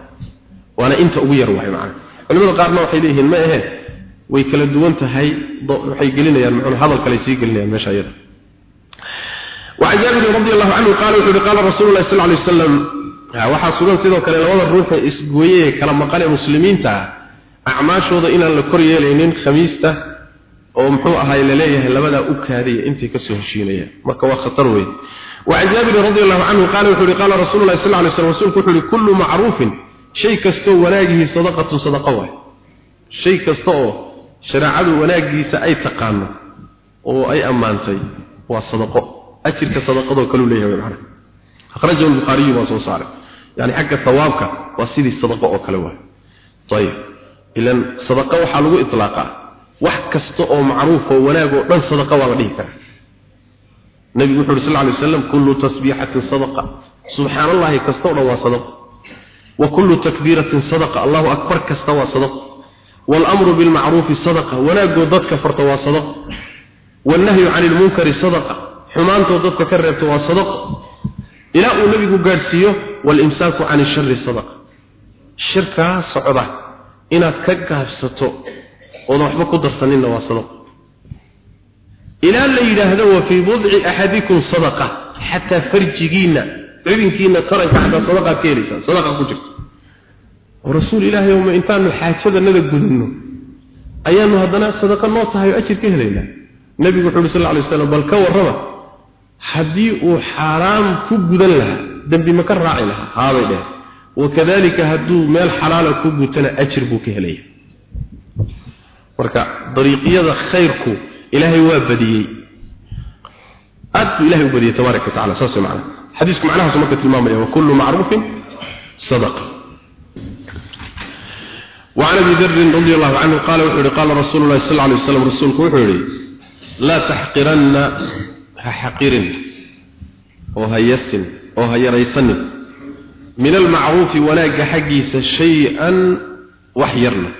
waana inta ugu yar waay macana culimada qaarna waxay leeyihiin ma aheen way kala duwan tahay waxay gelinayaan muxuu hadal kale sii gelinayaan meesha iyada وعن جابر رضي الله عنه قال وحده قال رسول الله صلى الله عليه وسلم waxaa sugan sidoo kale labada ruux ee isgooyay kala maqan ee muslimiinta acmaashooda inaan la kor yeelaynin khamiista oo muxuu ahaay la leeyahay labada u kaadiya intii ka soo heshiinaya marka waa khatar weey وعن جابر رضي الله عنه قال وحده قال رسول الله صلى الله عليه وسلم رسولك وحده كل معروف شيء كستو وناجه صدقة صدقة واحد شيء كستو شرعه وناجه أي تقانو oo ay amaantay waa sadaqo ajirka sadaqado kale leeyahay macna akhrajahu al-bukhari wa sawsar yani xagga thawaabka waa sidii sadaqo oo kale waa tayib ilan sadaqa waxa lagu itlaaqa wax kasta oo macruuf oo wanaag oo dhan sadaqa waa la dhihi karaa nabi wuxuu sallallahu alayhi wasallam kullu tasbihatin sadaqa subhanallahi kasta oo dhan waa sadaqa wa kullu takbiratin sadaqa allahu akbar kasta waa sadaqa wal amru bil ma'ruf sadaqa wanaago dadka farta waa sadaqa والنهي عن المنكر صدقه حمانته ضدك كربته وصدقه الى النبي غارسيو والامساك عن الشر صدقه شركه صعبه ان كغافسته وضع waxba ku darsanina waa sadaqa ila la yiraahdo wa fi bud'i ahadikum sadaqa hatta farjigina ibinkiina taranka hada sadaqa keelisa sadaqa ku jirto rasuul ilaahi yawma intaanu xaajada nada gudino ayaanu hadana sadaqa noo tahay ajir ka helaynaa nabigu wuxuu sallallahu alayhi wasallam bal ka warrama hadii uu xaraam ku gudan lahaa dambi ma ka raaci lahaa haabay dheh wakadalika haduu meel xalaala ku gutana ajir buu ka helaya marka dariiqiyada khayrku ilaahay waa badiyay aad buu ilaahay u badiyay tabaaraka wa tacaala saas macna xadiisku macnahaas marka tilmaamaya wa kullu ma'rufin sadaqa وعن ابي ذر رضي الله عنه قال وحوري قال رسول الله صلى الله عليه وسلم رسولك وحوري لا تحقرن ha xaqirin oo ha yasin oo ha yaraysanin. Min almacruufi wanaagga xaggiisa shay-an wax yarna.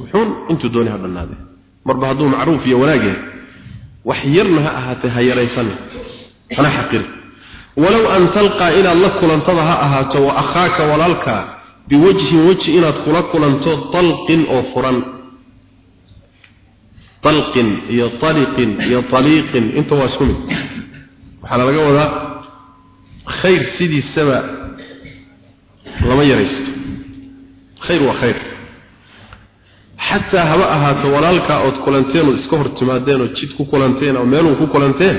Wuxuun intuu dooni ha dhannaadee. Marba hadduu macruuf iyo wanaag yahay wax yarna ha ahaatee ha yaraysanin. Hana xaqirin. Walow an talqaa inaad la kulantada ha ahaato wa akhaaka walaalkaa biwajhin weji inaad kula kulanto dalqin oo furan taliqin iyo taliqin inta waa isku mid. Waxaa laga wadaa khayr sidiisaba lama yaraysto. Khayr waa khayr. Xataa haba ahaato walaalkaa ood kulanteen ood iska hor timaadeen oo jid ku kulanteen oo meeluu ku kulanteen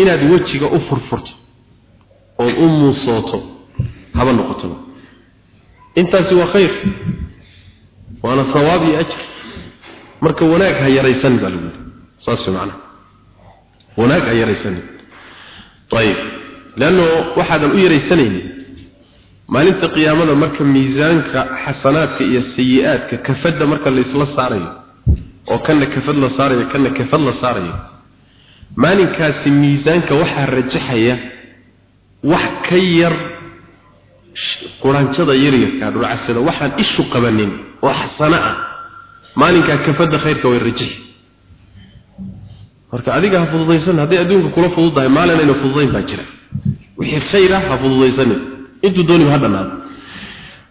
inaad wejiga u furfurto ood u muusooto haba noqotoba intaasi waa khayr. Waana sawaab iyo ajr marka wanaag ha yaraysan baa lagu saas macna wanaag ha yaraysan. Ayib lanno waxaadan u yaraysanaynin maalinta qiyaamada marka miisaanka xasanaadka iyo sayi-aadka kafadda marka laysla saarayo oo kana kafad la saarayo kana kafad la saarayo maalinkaasi miisaanka waxaa rajaxaya wax ka yar quraanjada yaryarka dhulcasada waxaan ishu qabanin oo xasano ah maalinkaa kafadda khayrka way rajaxi marka adiga ha fududaysan hadday adduunka kula fududahay maalinayna fududayn baa jira wixii khayr ah ha fududaysanin intuu dooni ha dhanaado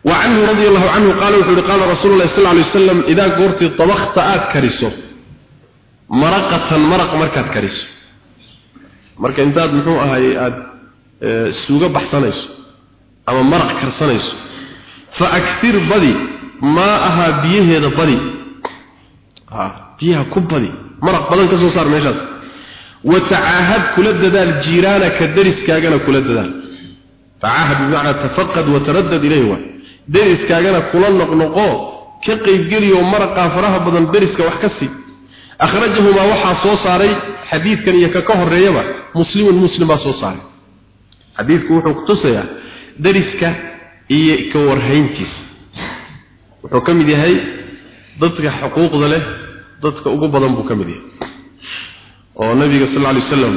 وعنه رضي الله عنه قال وحول قال رسول الله صلى الله عليه وسلم إذا قرت طبخت آت كريسو مرقة مرق مركات كريسو مركة انتاد محوء هاي آد سوغة بحسانيسو أما مرق كرسانيسو فأكثر بدي ما أها بيه هذا بدي biyaha ku badi maraq badan ka soo saar meeshaas. Watacaahad kula dadaal jiiraanaka dariskaagana kula dadaal. Tacaahad bimacnaa tafaqad wataradad ilayhi waay dariskaagana kula noqnoqo ka qaybgeliyo maraqaa faraha badan dariska wax ka sii. Akhrajahumaa waxaa soo saaray xadiidkan iyo ka ka horeeyaba muslimun muslim baa soo saaray. Xadiidku wuxuu kutusayaa dariska iyo ka warhayntiisa. Wuxuu ka mid yahay dadka xuquuqda leh dadka ugu badan buu ka mid yahay. oo nabiga sal alay wasalam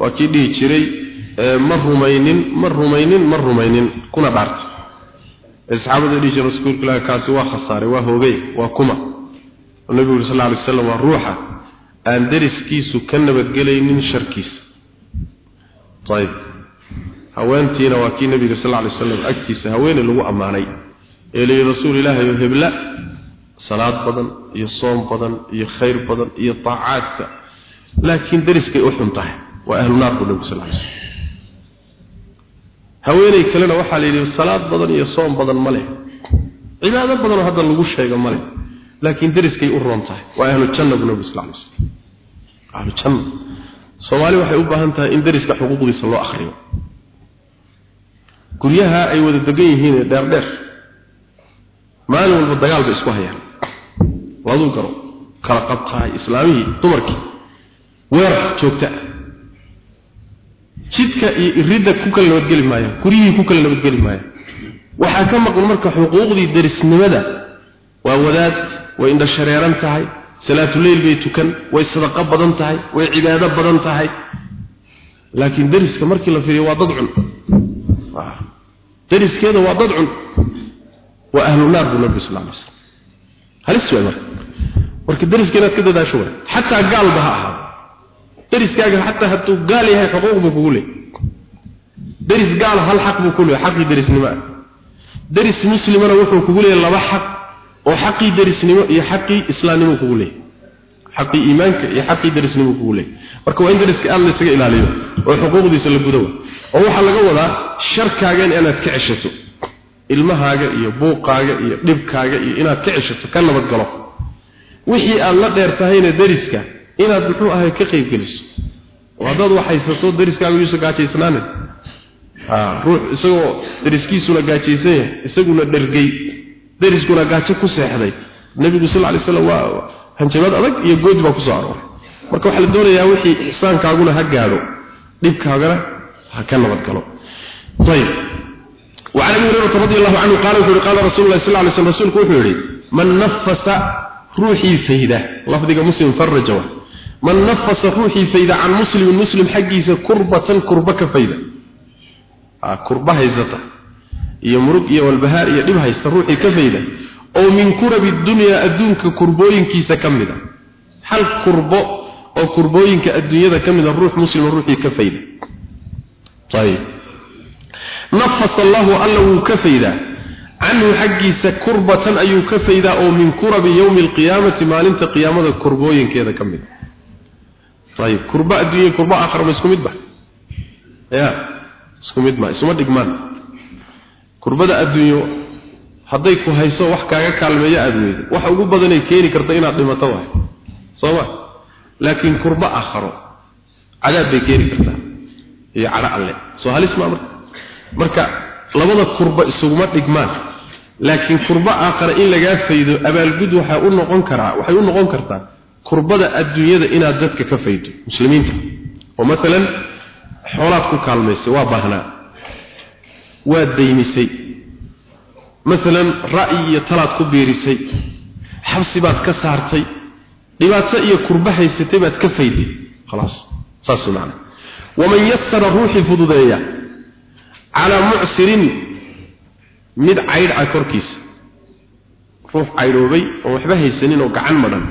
waa kii dhihi jiray ma rumaynin ma rumaynin ma rumaynin. Kuna dhaarta asxaabada dhihi jiray rasuulka ilaahi kaasi waa khasaaray waa hoogay waa kuma. Nabigu sallallahu alayhi wasallam waa ruuxa aan dariskiisu ka nabadgelaynin sharkiisa. Tayib. Haweentiina waa kii nabiga sallallahu alayhi wasallam agtiisa haweeney lagu amaanay ee rasuul ilaahi oo hebla salaad badan iyo soom badan iyo khayr badan iyo taacaadka laakiin dariskay u xun tahay. Waa ahlu naar buu nabigu sallallahu alayhi wasallam. Haweeney kalena waxaa la yidhi salaad badan iyo soom badan ma leh. Cibaado badan oo hadda lagu sheego ma leh. Laakiin dariskay u roon tahay. Waa ahlu janna buu nabi sallallahu alayhi wasallam. Ahlu janna. Soomaali waxay u baahan tahay in dariska xuquuqdiisa loo akhriyo. Guryaha ay wada degan yihiin ee dheer maalin walba dagaal bay isku hayaan laduu garo kala qabtahay islaamihii dumarkii. Weer joogta. Jidka iyo iridda ku kala nabadgeli maayaan guryihii ku kala nabadgeli maayaan waxaa ka maqan marka xuquuqdii darisnimada. Waa wadaad way indha shareeran tahay salaatuleyl bay tukan way sadaqo badan tahay way cibaado badan tahay. Laakiin dariska markii la fiiriyo waa dad cun dariskeeda waa dad cun waa ahlu naar buu nabi sal alay slam halis waay marka marka dariska inaad ka dadaasho waay xataa gaalba ha ahaado. Dariskaaga xataa hadduu gaal yahay xuquuq buu kugu leey daris gaal hal xaq buu ku leeyahay xaqii darisnimo ah. Daris muslimana wuxuu kugu leeyahay laba xaq oo xaqii darisnimo iyo xaqii islaamnimo kugu leeyahay xaqii iimaanka iyo xaqii darisnimo kugu leeyahay marka waa in dariska aad la ilaaliyo oo xuquuqdiisa la gudo oo waxaa laga wadaa sharkaaga inaad ka ceshato. Ilmahaaga iyo buuqaaga iyo dhibkaaga iyo inaad ka ceshato ka nabad galo wixii aad la dheer tahayna dariska inaad muxuu ahay ka qayb geliso oo haddaad waxaysato dariskaaga yuusa gaajaysnaanin ruux isagoo dariskiisuna gaajaysan yahay isaguna dhergay dariskuna gaajo ku seexday nebigu sal alay slam waa hanjabad adag iyo goodi baa kusoo arooray marka waxaa la doonayaa wixii ixsaankaaguna ha gaadho dhibkaagana ha ka nabad galo ayib وعن ابي هريره رضي الله عنه قال قال رسول الله صلى الله عليه وسلم رسولك وحوري من نفس روحي فيده لفظك مسلم فرجوا من نفس روحي فيده عن مسلم مسلم حقيس كربة كربك فيده آه كربة هيزته يمرق يا والبهار يا دب هيست روحي كفيده او من كرب الدنيا ادونك كربوين كيس كمده هل كربو او كربوين كالدنيا كمده الروح مسلم روحي كفيده ayib nafasa allahu alla wuu ka faydaa canhu xaggiisa kurbatan ayuu ka faydaa oo min kurabi yowmi alqiyaamati maalinta qiyaamada kurbooyinkeeda ka mid ayib kurba adduunya kurba aakhara ma isku mid ba? Ya isku mid ma isuma dhigmaan. Kurbada adduunyo hadday ku hayso wax kaaga kaalmeeyo aada weydo waxa ugu badanay keeni karta inaad dhimato waay. Soo ma? Laakiin kurba aakharo cadaab bay keeni kartaa. Iyo cadho alle. Soo halis maa marka? Marka labada kurba isuguma dhigmaan laakiin kurba aakhare in lagaa faydo abaalgud waxay u noqon karaa waxay u noqon kartaa kurbada adduunyada inaad dadka ka faydo muslimiinta. Oo maalan xoolaad ku kaalmaysay waa baahnaa. Waa daymisay. Maalan ra'yi iyo talaad ku biirisay. Xabsi baad ka saartay. Dhibaato iyo kurba haysatay baad ka fayday khalaas saas macna. Waman yassara ruuxi fududeeya calaa mucsirin mid caydh ah korkiisa ruux caydhoobay oo waxba haysanin oo gacan madhan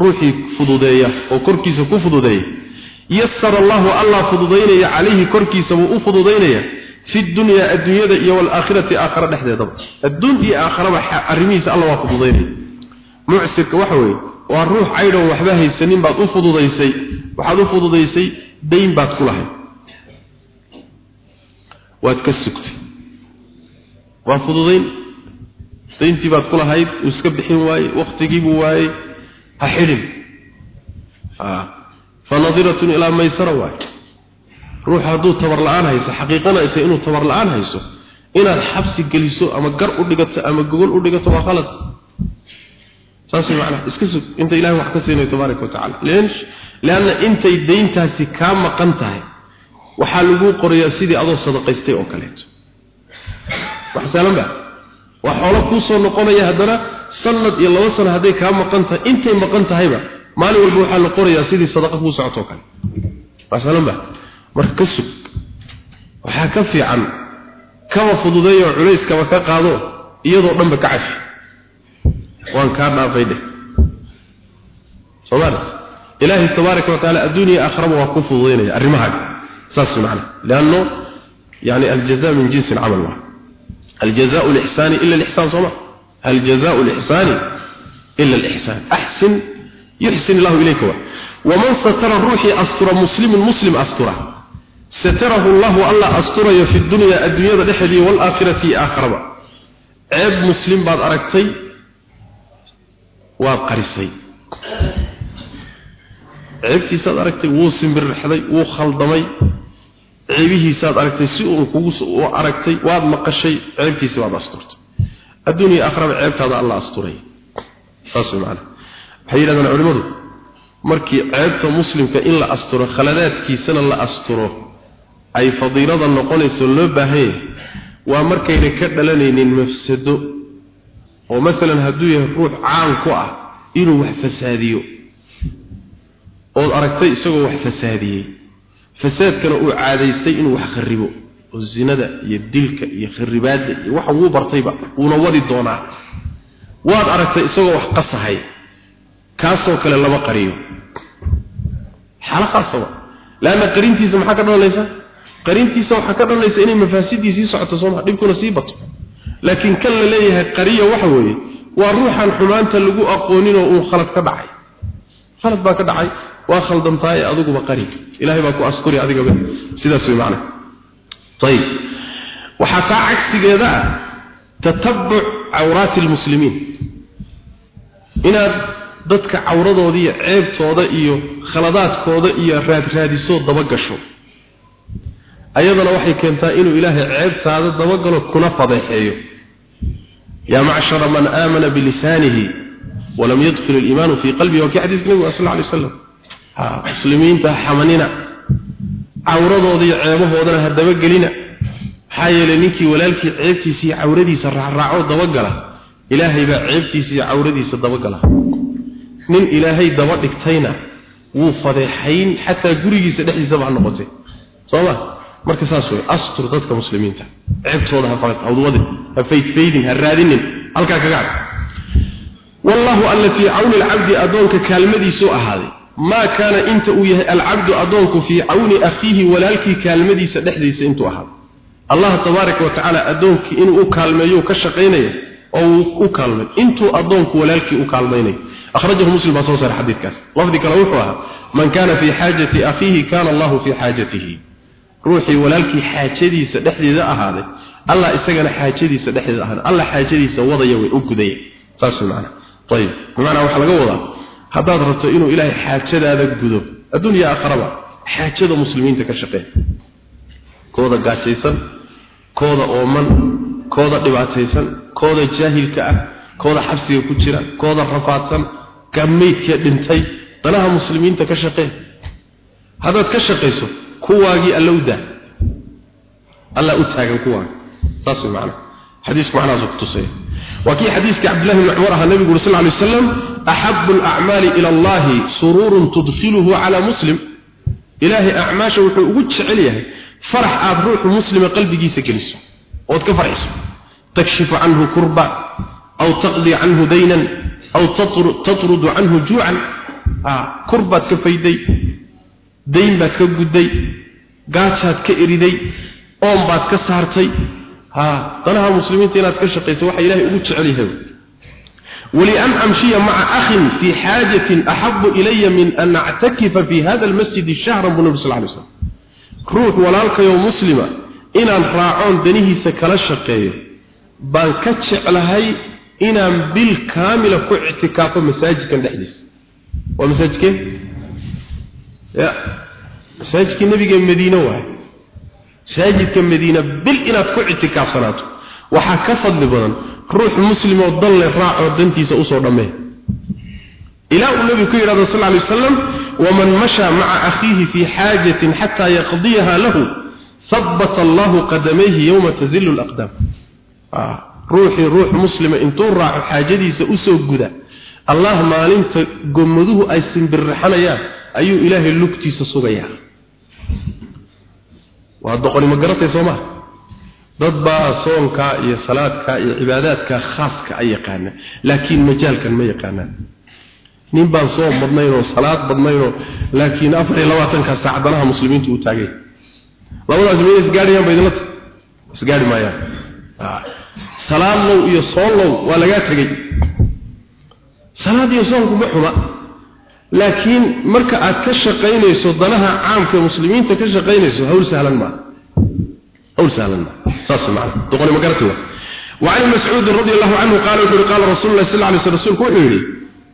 ruuxii fududeeya oo korkiisa ku fududeeya yasara allahu allah fududaynaya calayhi korkiisa wuu u fududaynaya fi dunyaa adduunyada iyo waalaakhirati aakhara dhexdeedaba. Adduun iyo aakharaba arrimihiisa alla waa fududaynaya mucsirka waxa weeye waa ruux caydhoon waxba haysanin baad u fududaysay waxaad u fududaysay dayn baad ku lahayd. Waad ka sugtay waa fududayn dayntii baad ku lahayd uu iska bixin waaye wakhtigiibuu waayey ha xidhin. Fa nadiratun ilaa maysara waaye. Ruuxa hadduu tabar la'aan hayso xaqiiqana ay tahay inuu tabar la'aan hayso inaad xabsi geliso ama gar u dhigato ama gogol u dhigato waa qalad saas macnaha iska sug. Inta ilahay wax ka siinayo tabaaraka wa tacala leanna intay dayntaasi kaa maqan tahay waxaa lagu qorayaa sidii adoo sadaqaystay oo kaleeto wax saalan ba waa xoolo kuu soo noqonaya haddana sanad iyo laba sano hadday kaa maqan tahay intay maqan tahayba maalin walba waxaa la qorayaa sidii sadaqa kuu socoto oo kale. Wax saalan ba marka ka sug. Waxaa ka fiican kaba fududeeyo culayskaba ka qaado iyadoo dhanba ka cafi waan kaa dhaafay dheh. Soomaali ilaahay tabaaraka wa tacaala adduuniya aakharaba waa ku fududaynaya arrimahaaga saas macna. Lianno yani aljaza min jinsi alcamal waa الجزاء الإحسان إلا الإحسان صمع الجزاء الإحسان إلا الإحسان أحسن يحسن الله إليك ومن ستر الروح أستر مسلم مسلم أستره ستره الله الله أستره في الدنيا الدنيا دحدي والآخرة آخرة عيب مسلم بعد أركتي وقرصي عيبتي ساد أركتي ووسم بالرحلي وخلضمي ceebihiisaad aragtay si uu kugu aragtay waad maqashay ceebtiisi waad asturtay. Adduuniya akhraba ceebtaada alla asturay. Saas macna waxay yidhahdaan culimmadu markii ceebta muslimka in la asturo khaladaadkiisana la asturo ay fadiilada noqonayso loo baahanya waa markayna ka dhalanaynin mafsado. Oo masalan hadduu yahay ruux caan ku ah inuu wax fasaadiyo. Ood aragtay isagoo wax fasaadiyey fasaadkana uu caadaystay inuu wax kharibo oo zinada iyo dilka iyo kharibaadda iyo waxa uu bartayba uuna wadi doonaa. Waad aragtay isagoo wax qasahay kaasoo kale lama qariyo. Xala khaasaba laanna qarintiisa maxaa ka dhalanaysa qarintiisa waxaa ka dhalanaysa inay mafaasidii sii socoto sooma dhibkuna sii bato. Laakiin kan la leeyahay qariyo waxa weeye waa ruuxan xumaanta lagu aqooninoo uu khalad ka dhacay. Khalad baa ka dhacay qari. Ilaahay baa ku askuri adigaba sidaas way macna. Tayib. Waxaa taa cagsigeeda ah tatabbuc cawraati almuslimiin. Inaad dadka cawradooda iyo ceebtooda iyo khaladaadkooda iyo raadraadisoo dabagasho ayadana waxay keentaa inuu ilaahay ceebtaada dabagalo kuna fadeexeeyo. Yaa macshara man aamana bilisaanihi walam yadkhil aliimaanu fii qalbihi. Waa kii xadiiska nabiga sal alla alay muslimiinta xamanina cawradooda ceebahoodana ha dabagelina maxaa yeelay ninkii walaalkii ceebtiisa iyo cawradiisa raacraaco dabagala ilaahay baa ceebtiisa iyo cawradiisa dabagala nin ilaahay daba dhigtayna wuu fadeexayn xataa gurigiisa dhexdiisaba ha noqotay. Sooma? Marka saas wey astur dadka muslimiinta. Ceebtooda ha hawdwadi ha faydfaydin ha raadinin. Halkaa kaga cad. Wallahu alla fii cawni alcabdi addoonka kaalmadiisuu ahaaday maa kaana inta uu yahay alcabdu adoonku fii cawni akhiihi walaalkii kaalmadiisa dhexdiisa intuu ahaa allah tabaaraka wa tacaala adoonkii inuu u kaalmeeyo ka shaqaynaya oo uu u kaalmay intuu adoonku walaalkii u kaalmaynayo akhrajahu muslim baa soo saaray xadiidkaas lafdi kale wuxuu ahaa man kaana fii xaajati akhiihi kaana allahu fii xaajatihi ruuxii walaalkii xaajadiisa dhexdeeda ahaaday allah isagana xaajadiisa dhexdeeda ahaaday allah xaajadiisa wadaya way u gudaya saas macna ayib macna waxa laga wadaa haddaad rabto inuu ilaahay xaajadaada gudo adduunya aakhiraba xaajada muslimiinta ka shaqeeya kooda gaajaysan kooda ooman kooda dhibaataysan kooda jaahilka ah kooda xabsiga ku jira kooda rafaadsan ka meydka dhintay danaha muslimiinta ka shaqee haddaad ka shaqayso kuwaagii alla u daa. Alla u taagan kuwaaga saas macna. Xadiisku macnahaas ku tusay وكي حديث عبد الله بن عمر النبي صلى الله عليه وسلم أحب الأعمال إلى الله سرور تدخله على مسلم إلهي أعماشه وحوش عليه فرح آب روح مسلم قلبي جيسة جلسه وتكفر عيسى تكشف عنه كربا أو تقضي عنه دينا أو تطرد عنه جوعا آه كربا كفيدي دين بات كقدي قاتشات كإريدي أم بات كسارتي ها طنها مسلمين تينات كشقيس وحي إلهي أقول عليه ولأن أمشي مع أخ في حاجة أحب إلي من أن أعتكف في هذا المسجد الشهر من صلى الله عليه وسلم روح ولالك يوم مسلمة إن راعون دنيه سكال الشقية بان كتشع لهي إن بالكامل كو اعتكاف مساجد كان دحديث ومساجد كيف؟ يا مساجد النبي كان مدينة واحد masaajidka madiina bil inaad ku ictikaafsanaato. Waxaa ka fadli badan ruux muslim oo dalle raacoo dantiisa u soo dhammee. Ilaa uu nabigu ku yidhahdo sal lay wasalam waman mashaa maca akhiihi fii xaajatin xataa yaqdiyaha lahu habbata allahu qadamayhi yowma tazilu laqdaam ruuxii ruux muslima intuu raaco xaajadiisa u soo guda allah maalinta gomaduhu ay simbirraxanayaan ayuu ilaahay lugtiisa sugayaa waa doqoni ma garatay soo maa dad baa soonka iyo salaadka iyo cibaadaadka khaaska ay yaqaana laakiin majaalkan ma yaqaanaan. Nin baan soom badnayn salaad badnayn laakiin afar iyo labaatanka saacadanaha muslimiintu u taagay. Labadaas ma isgaadhayaan baydinla isgaadhi maayaan. Salaad low iyo soon low waa lagaa tegey salaad iyo soonku ma xuma laakiin marka aad ka shaqaynayso danaha caamka muslimiinta ka shaqaynayso hawl sahlan ma hawl sahlan ma saas macna doqoni ma gartay وعن مسعود رضي الله عنه قال يقول قال رسول الله صلى الله عليه وسلم رسول كويري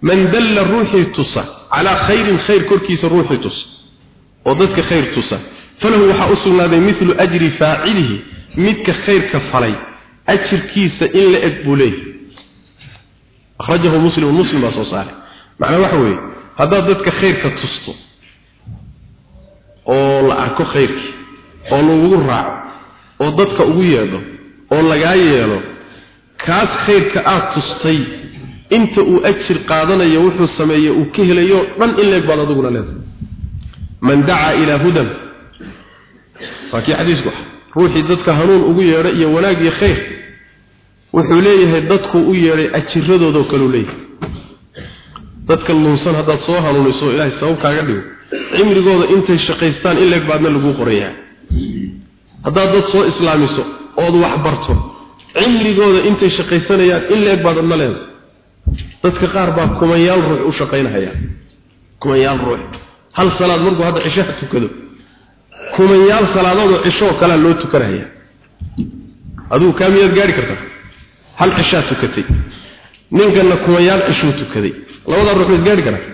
من دل روحي تصى على خير خير كركيس روحي تصى وضدك خير تصى فله وحا أصلنا مثل أجر فاعله متك خير كفلي أجر كيس إلا أقبليه أخرجه مسلم ومسلم أصوصاره معنى وحوي haddaad dadka khayrka tusto oo la arko khayrkii oo lagugu raaco oo dadka ugu yeedho oo lagaa yeelo kaas khayrka aad tustay inta uu ajir qaadanayo wuxuu sameeyey uu ka helayo dhan in leeg baad adiguna leedahay. Man dacaa ilaa hudan. Waa kii xadiisku ruuxii dadka hanuun ugu yeedho iyo wanaag iyo khayr wuxuu leeyahay dadku u yeedhay ajiradoodaoo kaleu leeyahay dadka luunsan haddaad soo hanuuniso ilaahay sabab kaaga dhigo. Cimrigooda intay shaqaystaan in leeg baadna lagu qorayaa. Haddaad dad soo islaamiso ood wax barto cimrigooda intay shaqaysanayaan in leeg baad adna leedahay dadka qaar baa kumanyaal ruux u shaqaynahaya kumanyaal ruux. Hal salaad markuu hadda cishaha tukado. Kumanyaal salaadoodoo cishoo kalea loo tukanahaya adigu kaa miyaad gaari kartaa hal cishaa tukatay ninkana kumanyaal cishuu tukaday. Labada ruux isgaari karaa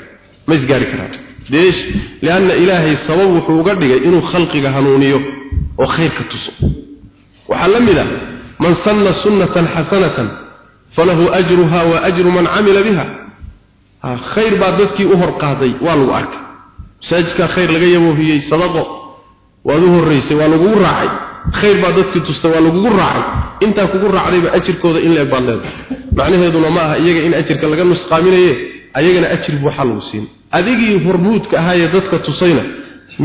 ma isgaari karaa deesh lianna ilaahay sabab wuxuu uga dhigay inuu khalqiga hanuuniyo oo khayrka tuso. Waxaa la mid ah man sanna sunnatan xasanatan falahu ajruha wa ajru man camila biha. Khayr baa dadkii u hor qaaday waa lagu arkay. Masaajidkaa khayr laga yaboohiyey sadaqo waad u horraysay waa lagugu raacay khayr baa dadkii tustay waa lagugu raacay. Intaa kugu raacdayba ajirkooda in leeg baad leedahay macnaheeduna ma aha iyaga in ajirka laga nusqaaminaye ayagana ajir buu xal lagu siin. Adigii hormuudka ahaayee dadka tusayna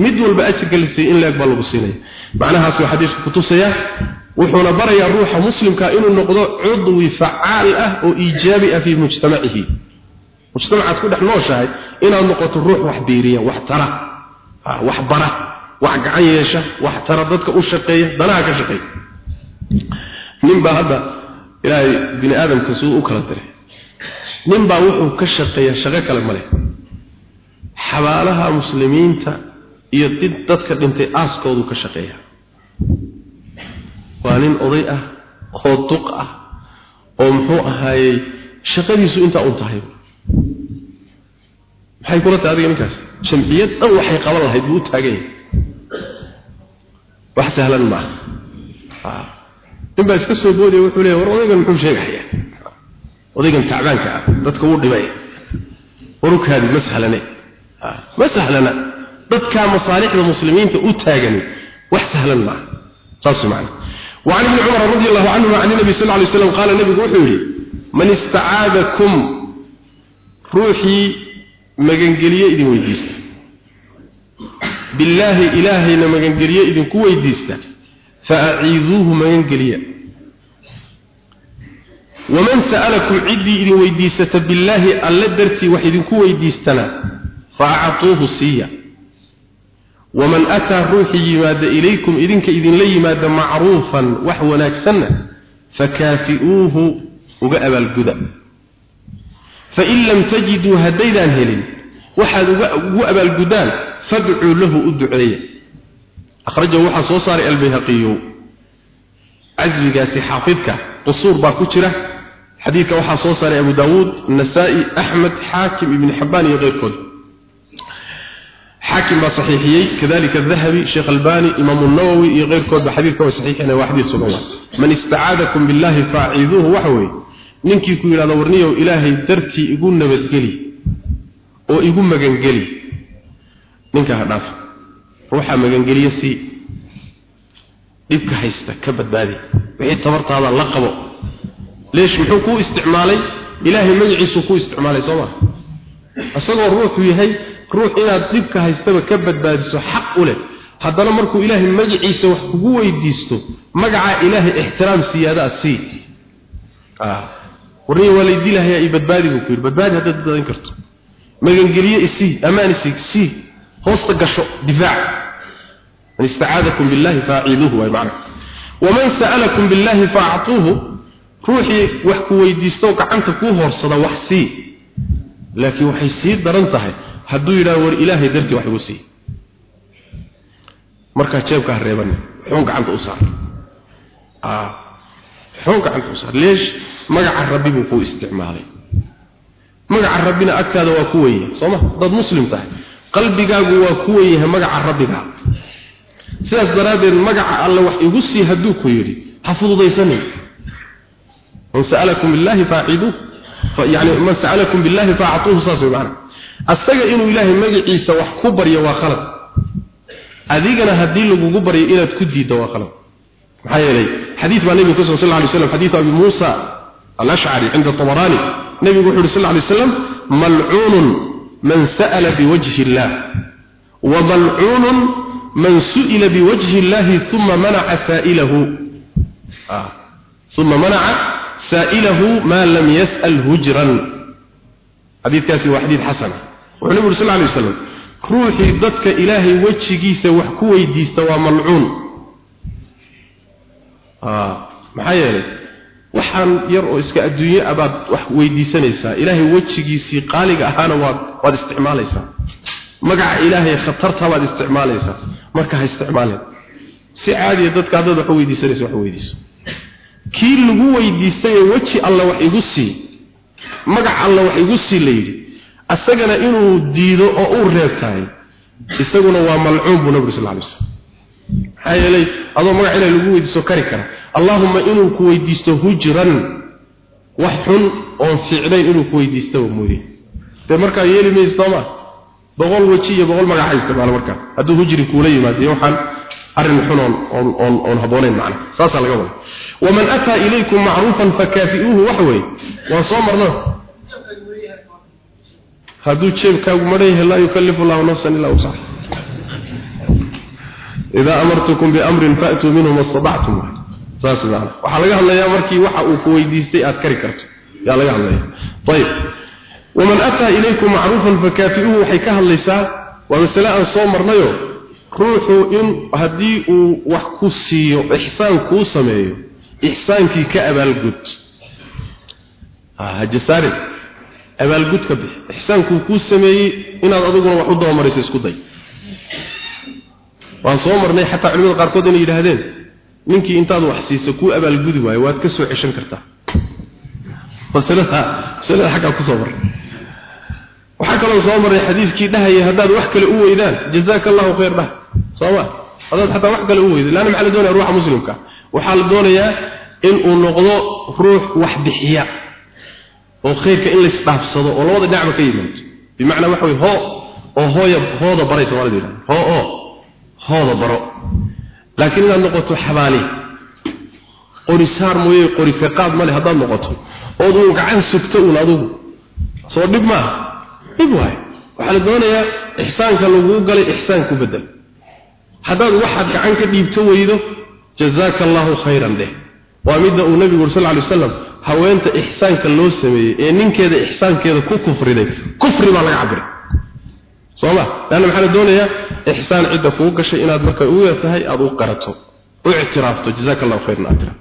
mid walba ajirka la siiyey in leeg baa lagu siinaya. Macnahaas waa xadiisku kutusayaa wuxuuna barayaa ruuxa muslimka inuu noqdo cudwi facaal ah oo iijaabi ah fii mujtamacihi. Mujtamacaad ku dhex nooshahay inaad noqoto ruux wax biiriya wax tara wax bara wax gacan yeesha wax tara dadka u shaqeeya danaha ka shaqeeya. Nin baa hadda ilaahay bini aadamka siduu u kala diray. Nin baa wuxuu ka shaqeeya shaqo kale male xabaalaha muslimiinta iyo did dadka dhintay aaskoodu ka shaqeeya. Waa nin oday ah oo duq ah oo muxuu ahaayey shaqadiisu intaa un tahay. Maxay kula tahay adiga ninkaas? Jamciyad dhan waxay qaban lahayd buu u taagan yahay wax sahlan maaha nin baa iska soo boodaya wuxuu leeyahy war odaygan muxuu sheegahayaa odaygan tacbaanka ah dadka wuu dhibay warukaadi ma sahlane ma sahlana dadkaa masaalixda muslimiinta u taagani wax sahlan maaha saas macna وعن ابن عمر رضي الله عنهما عن النبي صلى الله عليه وسلم قال النبي وحوري من استعاذكم روحي مغنغليه idin weydiista billahi ilahina magangeliye idin ku weydiista faa'iiduhu magangeliya. Waman sa'alakum iddi idin weydiisata billahi alla darti wax idin ku weydiistana fa'atuhu siya waman ataa ruuxi yimaada ilaykum idinka idinla yimaada macruufan wax wanaagsanna fakaafi'uuhu uga abaalguda. Fain lam tajiduu haddaydaan helin waxaad ugu abaalgudaan fadcuu lahu u duceeya. Akhrajahu waxaa soo saaray albayhaqiyu. Casmigaasi xaafidka qusuur baa ku jira. Xadiidka waxaa soo saaray abu daawuud nasaa-i axmed xaakim ibni xabbaan iyo keyrkood xaakim baa saxiixiyey. Kadalika adahabi sheekh albani imaamu nawowi iyo keyrkood baa xadiidka way saxiixinaya waa xadiid sugan man istacaadakum billahi faaciduuhu waxa weeye ninkii ku yidhahdo warniyow ilaahay dartii igu nabadgeli oo igu magangeli ninka ha dhaaf ruuxa magangeliya si dhibka haysta ka badbaadi. Wixii tabartaada la qabo. Leesh muxuu ku isticmaalay ilaahay magaciisu ku isticmaalay soo ma asagoo ruuxu yahay ruux inaad dhibka haystaba ka badbaadiso xaq u leh. Haddana markuu ilaahay magaciisa wax kugu weydiisto magaca ilaahay ixtiraam siyaada sii. Ah, Warniya waa la idilahaya badbaadi buu ku yidhi. Badbaadi haddaad badbaadin karto magangeliye isii ammaan isii sii hoosta gasho difaac. Man istacaadakum billahi faaciiduuhu waay macna. Waman sa'alakum billahi faactuuhu ruuxii wax ku weydiisto gacanta kuu hoorsada wax sii. Laakiin waxay sii daran tahay hadduu yidhaha war ilaahay dartii wax igu sii. Markaa jeebka ha reebane xuun gacanta u saar. Xuun gacanta u saar. Leesh magaca rabbi buu kuu isticmaalay magaca rabbina agtaada waa ku weya sooma dad muslim tahay. Qalbigaagu waa ku wen yahay magaca rabbigaa sidaas daraaddeed magaca alle wax igu sii hadduu ku yidhi ha fududaysanin. Man sa'alakum billahi faaciduuh yani man sa'alakum billahi faactuuhu saas way macana asaga inuu ilaahay magaciisa wax ku baryo waa khalad. Adigana haddii lagugu baryo inaad ku diiddo waa khalad. Maxaa yeelay xadiid baa nebiga kusugan sal ly slam xadiidu abi muusa alashcari cinda tabarani nebigu wuxu uhi sal ly slam malcuunun man sa'ala biwajhi illah wa malcuunun man su'ila biwajhi illahi uma manaca saa'ilahu uma manaca saa'ilahu ma lam yas'al hujran. Xadiidkaasi waa xadiid xasan. Wuxuu nabi sal lay wasalam ruuxii dadka ilaahay wejigiisa wax ku weydiista waa malcuun maxaa yeelay waxaan yar oo iska adduunye abaad wax weydiisanaysaa. Ilaahay wejigiisii qaaliga ahaana waad waad isticmaalaysaa. Magaca ilaahay khatarta baad isticmaalaysaa. Marka ha isticmaaleen. Si caadiya dadka haddaad wax weydiisanaysa wax weydiiso. Kii lagu weydiistay weji alla wax igu sii magac alla wax igu sii la yidhi asagana inuu diido oo uu reebtahay isaguna waa malcuun buu nabi sal lay slam maxaa yeelay adoo magac ilahi lagu weydiisto kari kara. Allaahumma inuu ku weydiisto hujran wax xun oon fiicnayn inuu ku weydiistaba mooye. Dee markaa yeeli maysa sooma? Boqol weji iyo boqol magaca isticmaalo markaa. Hadduu hujri kuula yimaado waxaan arrin xun oon oon oon oon habboonayn macna. Saasaa laga wada waman ataa ilaykum wax weeye. Waan soo marno. Hadduu jeebkaagu madhan yahay laa yukallifu allahu nafsan ilaa wusaha idaa amartukum biamrin faatuu minhu ma stadactum saas macna waxaa laga hadlayaa markii waxa uu ku weydiistay aad kari karto. Yaa laga hadlaya. Ayib waman ataa ilaykum macruufan fakaafi'uhu waxay ka hadlaysaa waa masale aan soo marnayo ruuxu in haddii uu wax ku siiyo ixsaan kuu sameeyo ixsaankii ka abaalgud. Hajasaare abaalgud ka bixi. Ixsaankuu kuu sameeyey inaad adiguna wax waan soo marnay xataa culimada qaarkood inay yidhaahdeen ninkii intaad wax siiso kuu abaalgudi waayo waad ka soo ceshan kartaa. Masalada xaggaa ku soo marray waxaa kaloo soo marray xadiidkii dhahaya haddaad wax kale u weydaan jazaaka allahu khayr dhah. Sooma haddaad xataa wax kale u weydo laana maxaa la doonaya ruuxa muslimka. Waxaa la doonayaa inuu noqdo ruux wax bixiya oo khayrka in laysdhaafsado oo labada dhinacba ka yimaado. Bimacnaa waxa wey hoo oo hooya hooda baray soomaalida yidhahda hoo oo hooda baro. Laakiin inaad noqoto xabaali qori saar mooye qori fiqaad male haddaad noqoto. Ood uu gacan sugto uun adugu. Soo dhib maaha. Dhib waayo waxaa la doonayaa ixsaanka laguu galay ixsaan ku bedel. Haddaad waxaad gacan ka dhiibto weydo jazaaka allahu khayran dheh waa midda uu nabigu uri sal ly wasalam haweenta ixsaanka loo sameeyey ee ninkeeda ixsaankeeda ku kufriday kufri baa laga cabiray sooma laanna maxaa la doonayaa ixsaan cidda kuu gashay inaad marka u tahay aada u qarato u ictiraafto jazaka allahu khayran ajra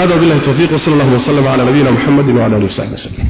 هذا بالله التوفيق وصلى الله وسلم على نبينا محمد وعلى اله وصحبه وسلم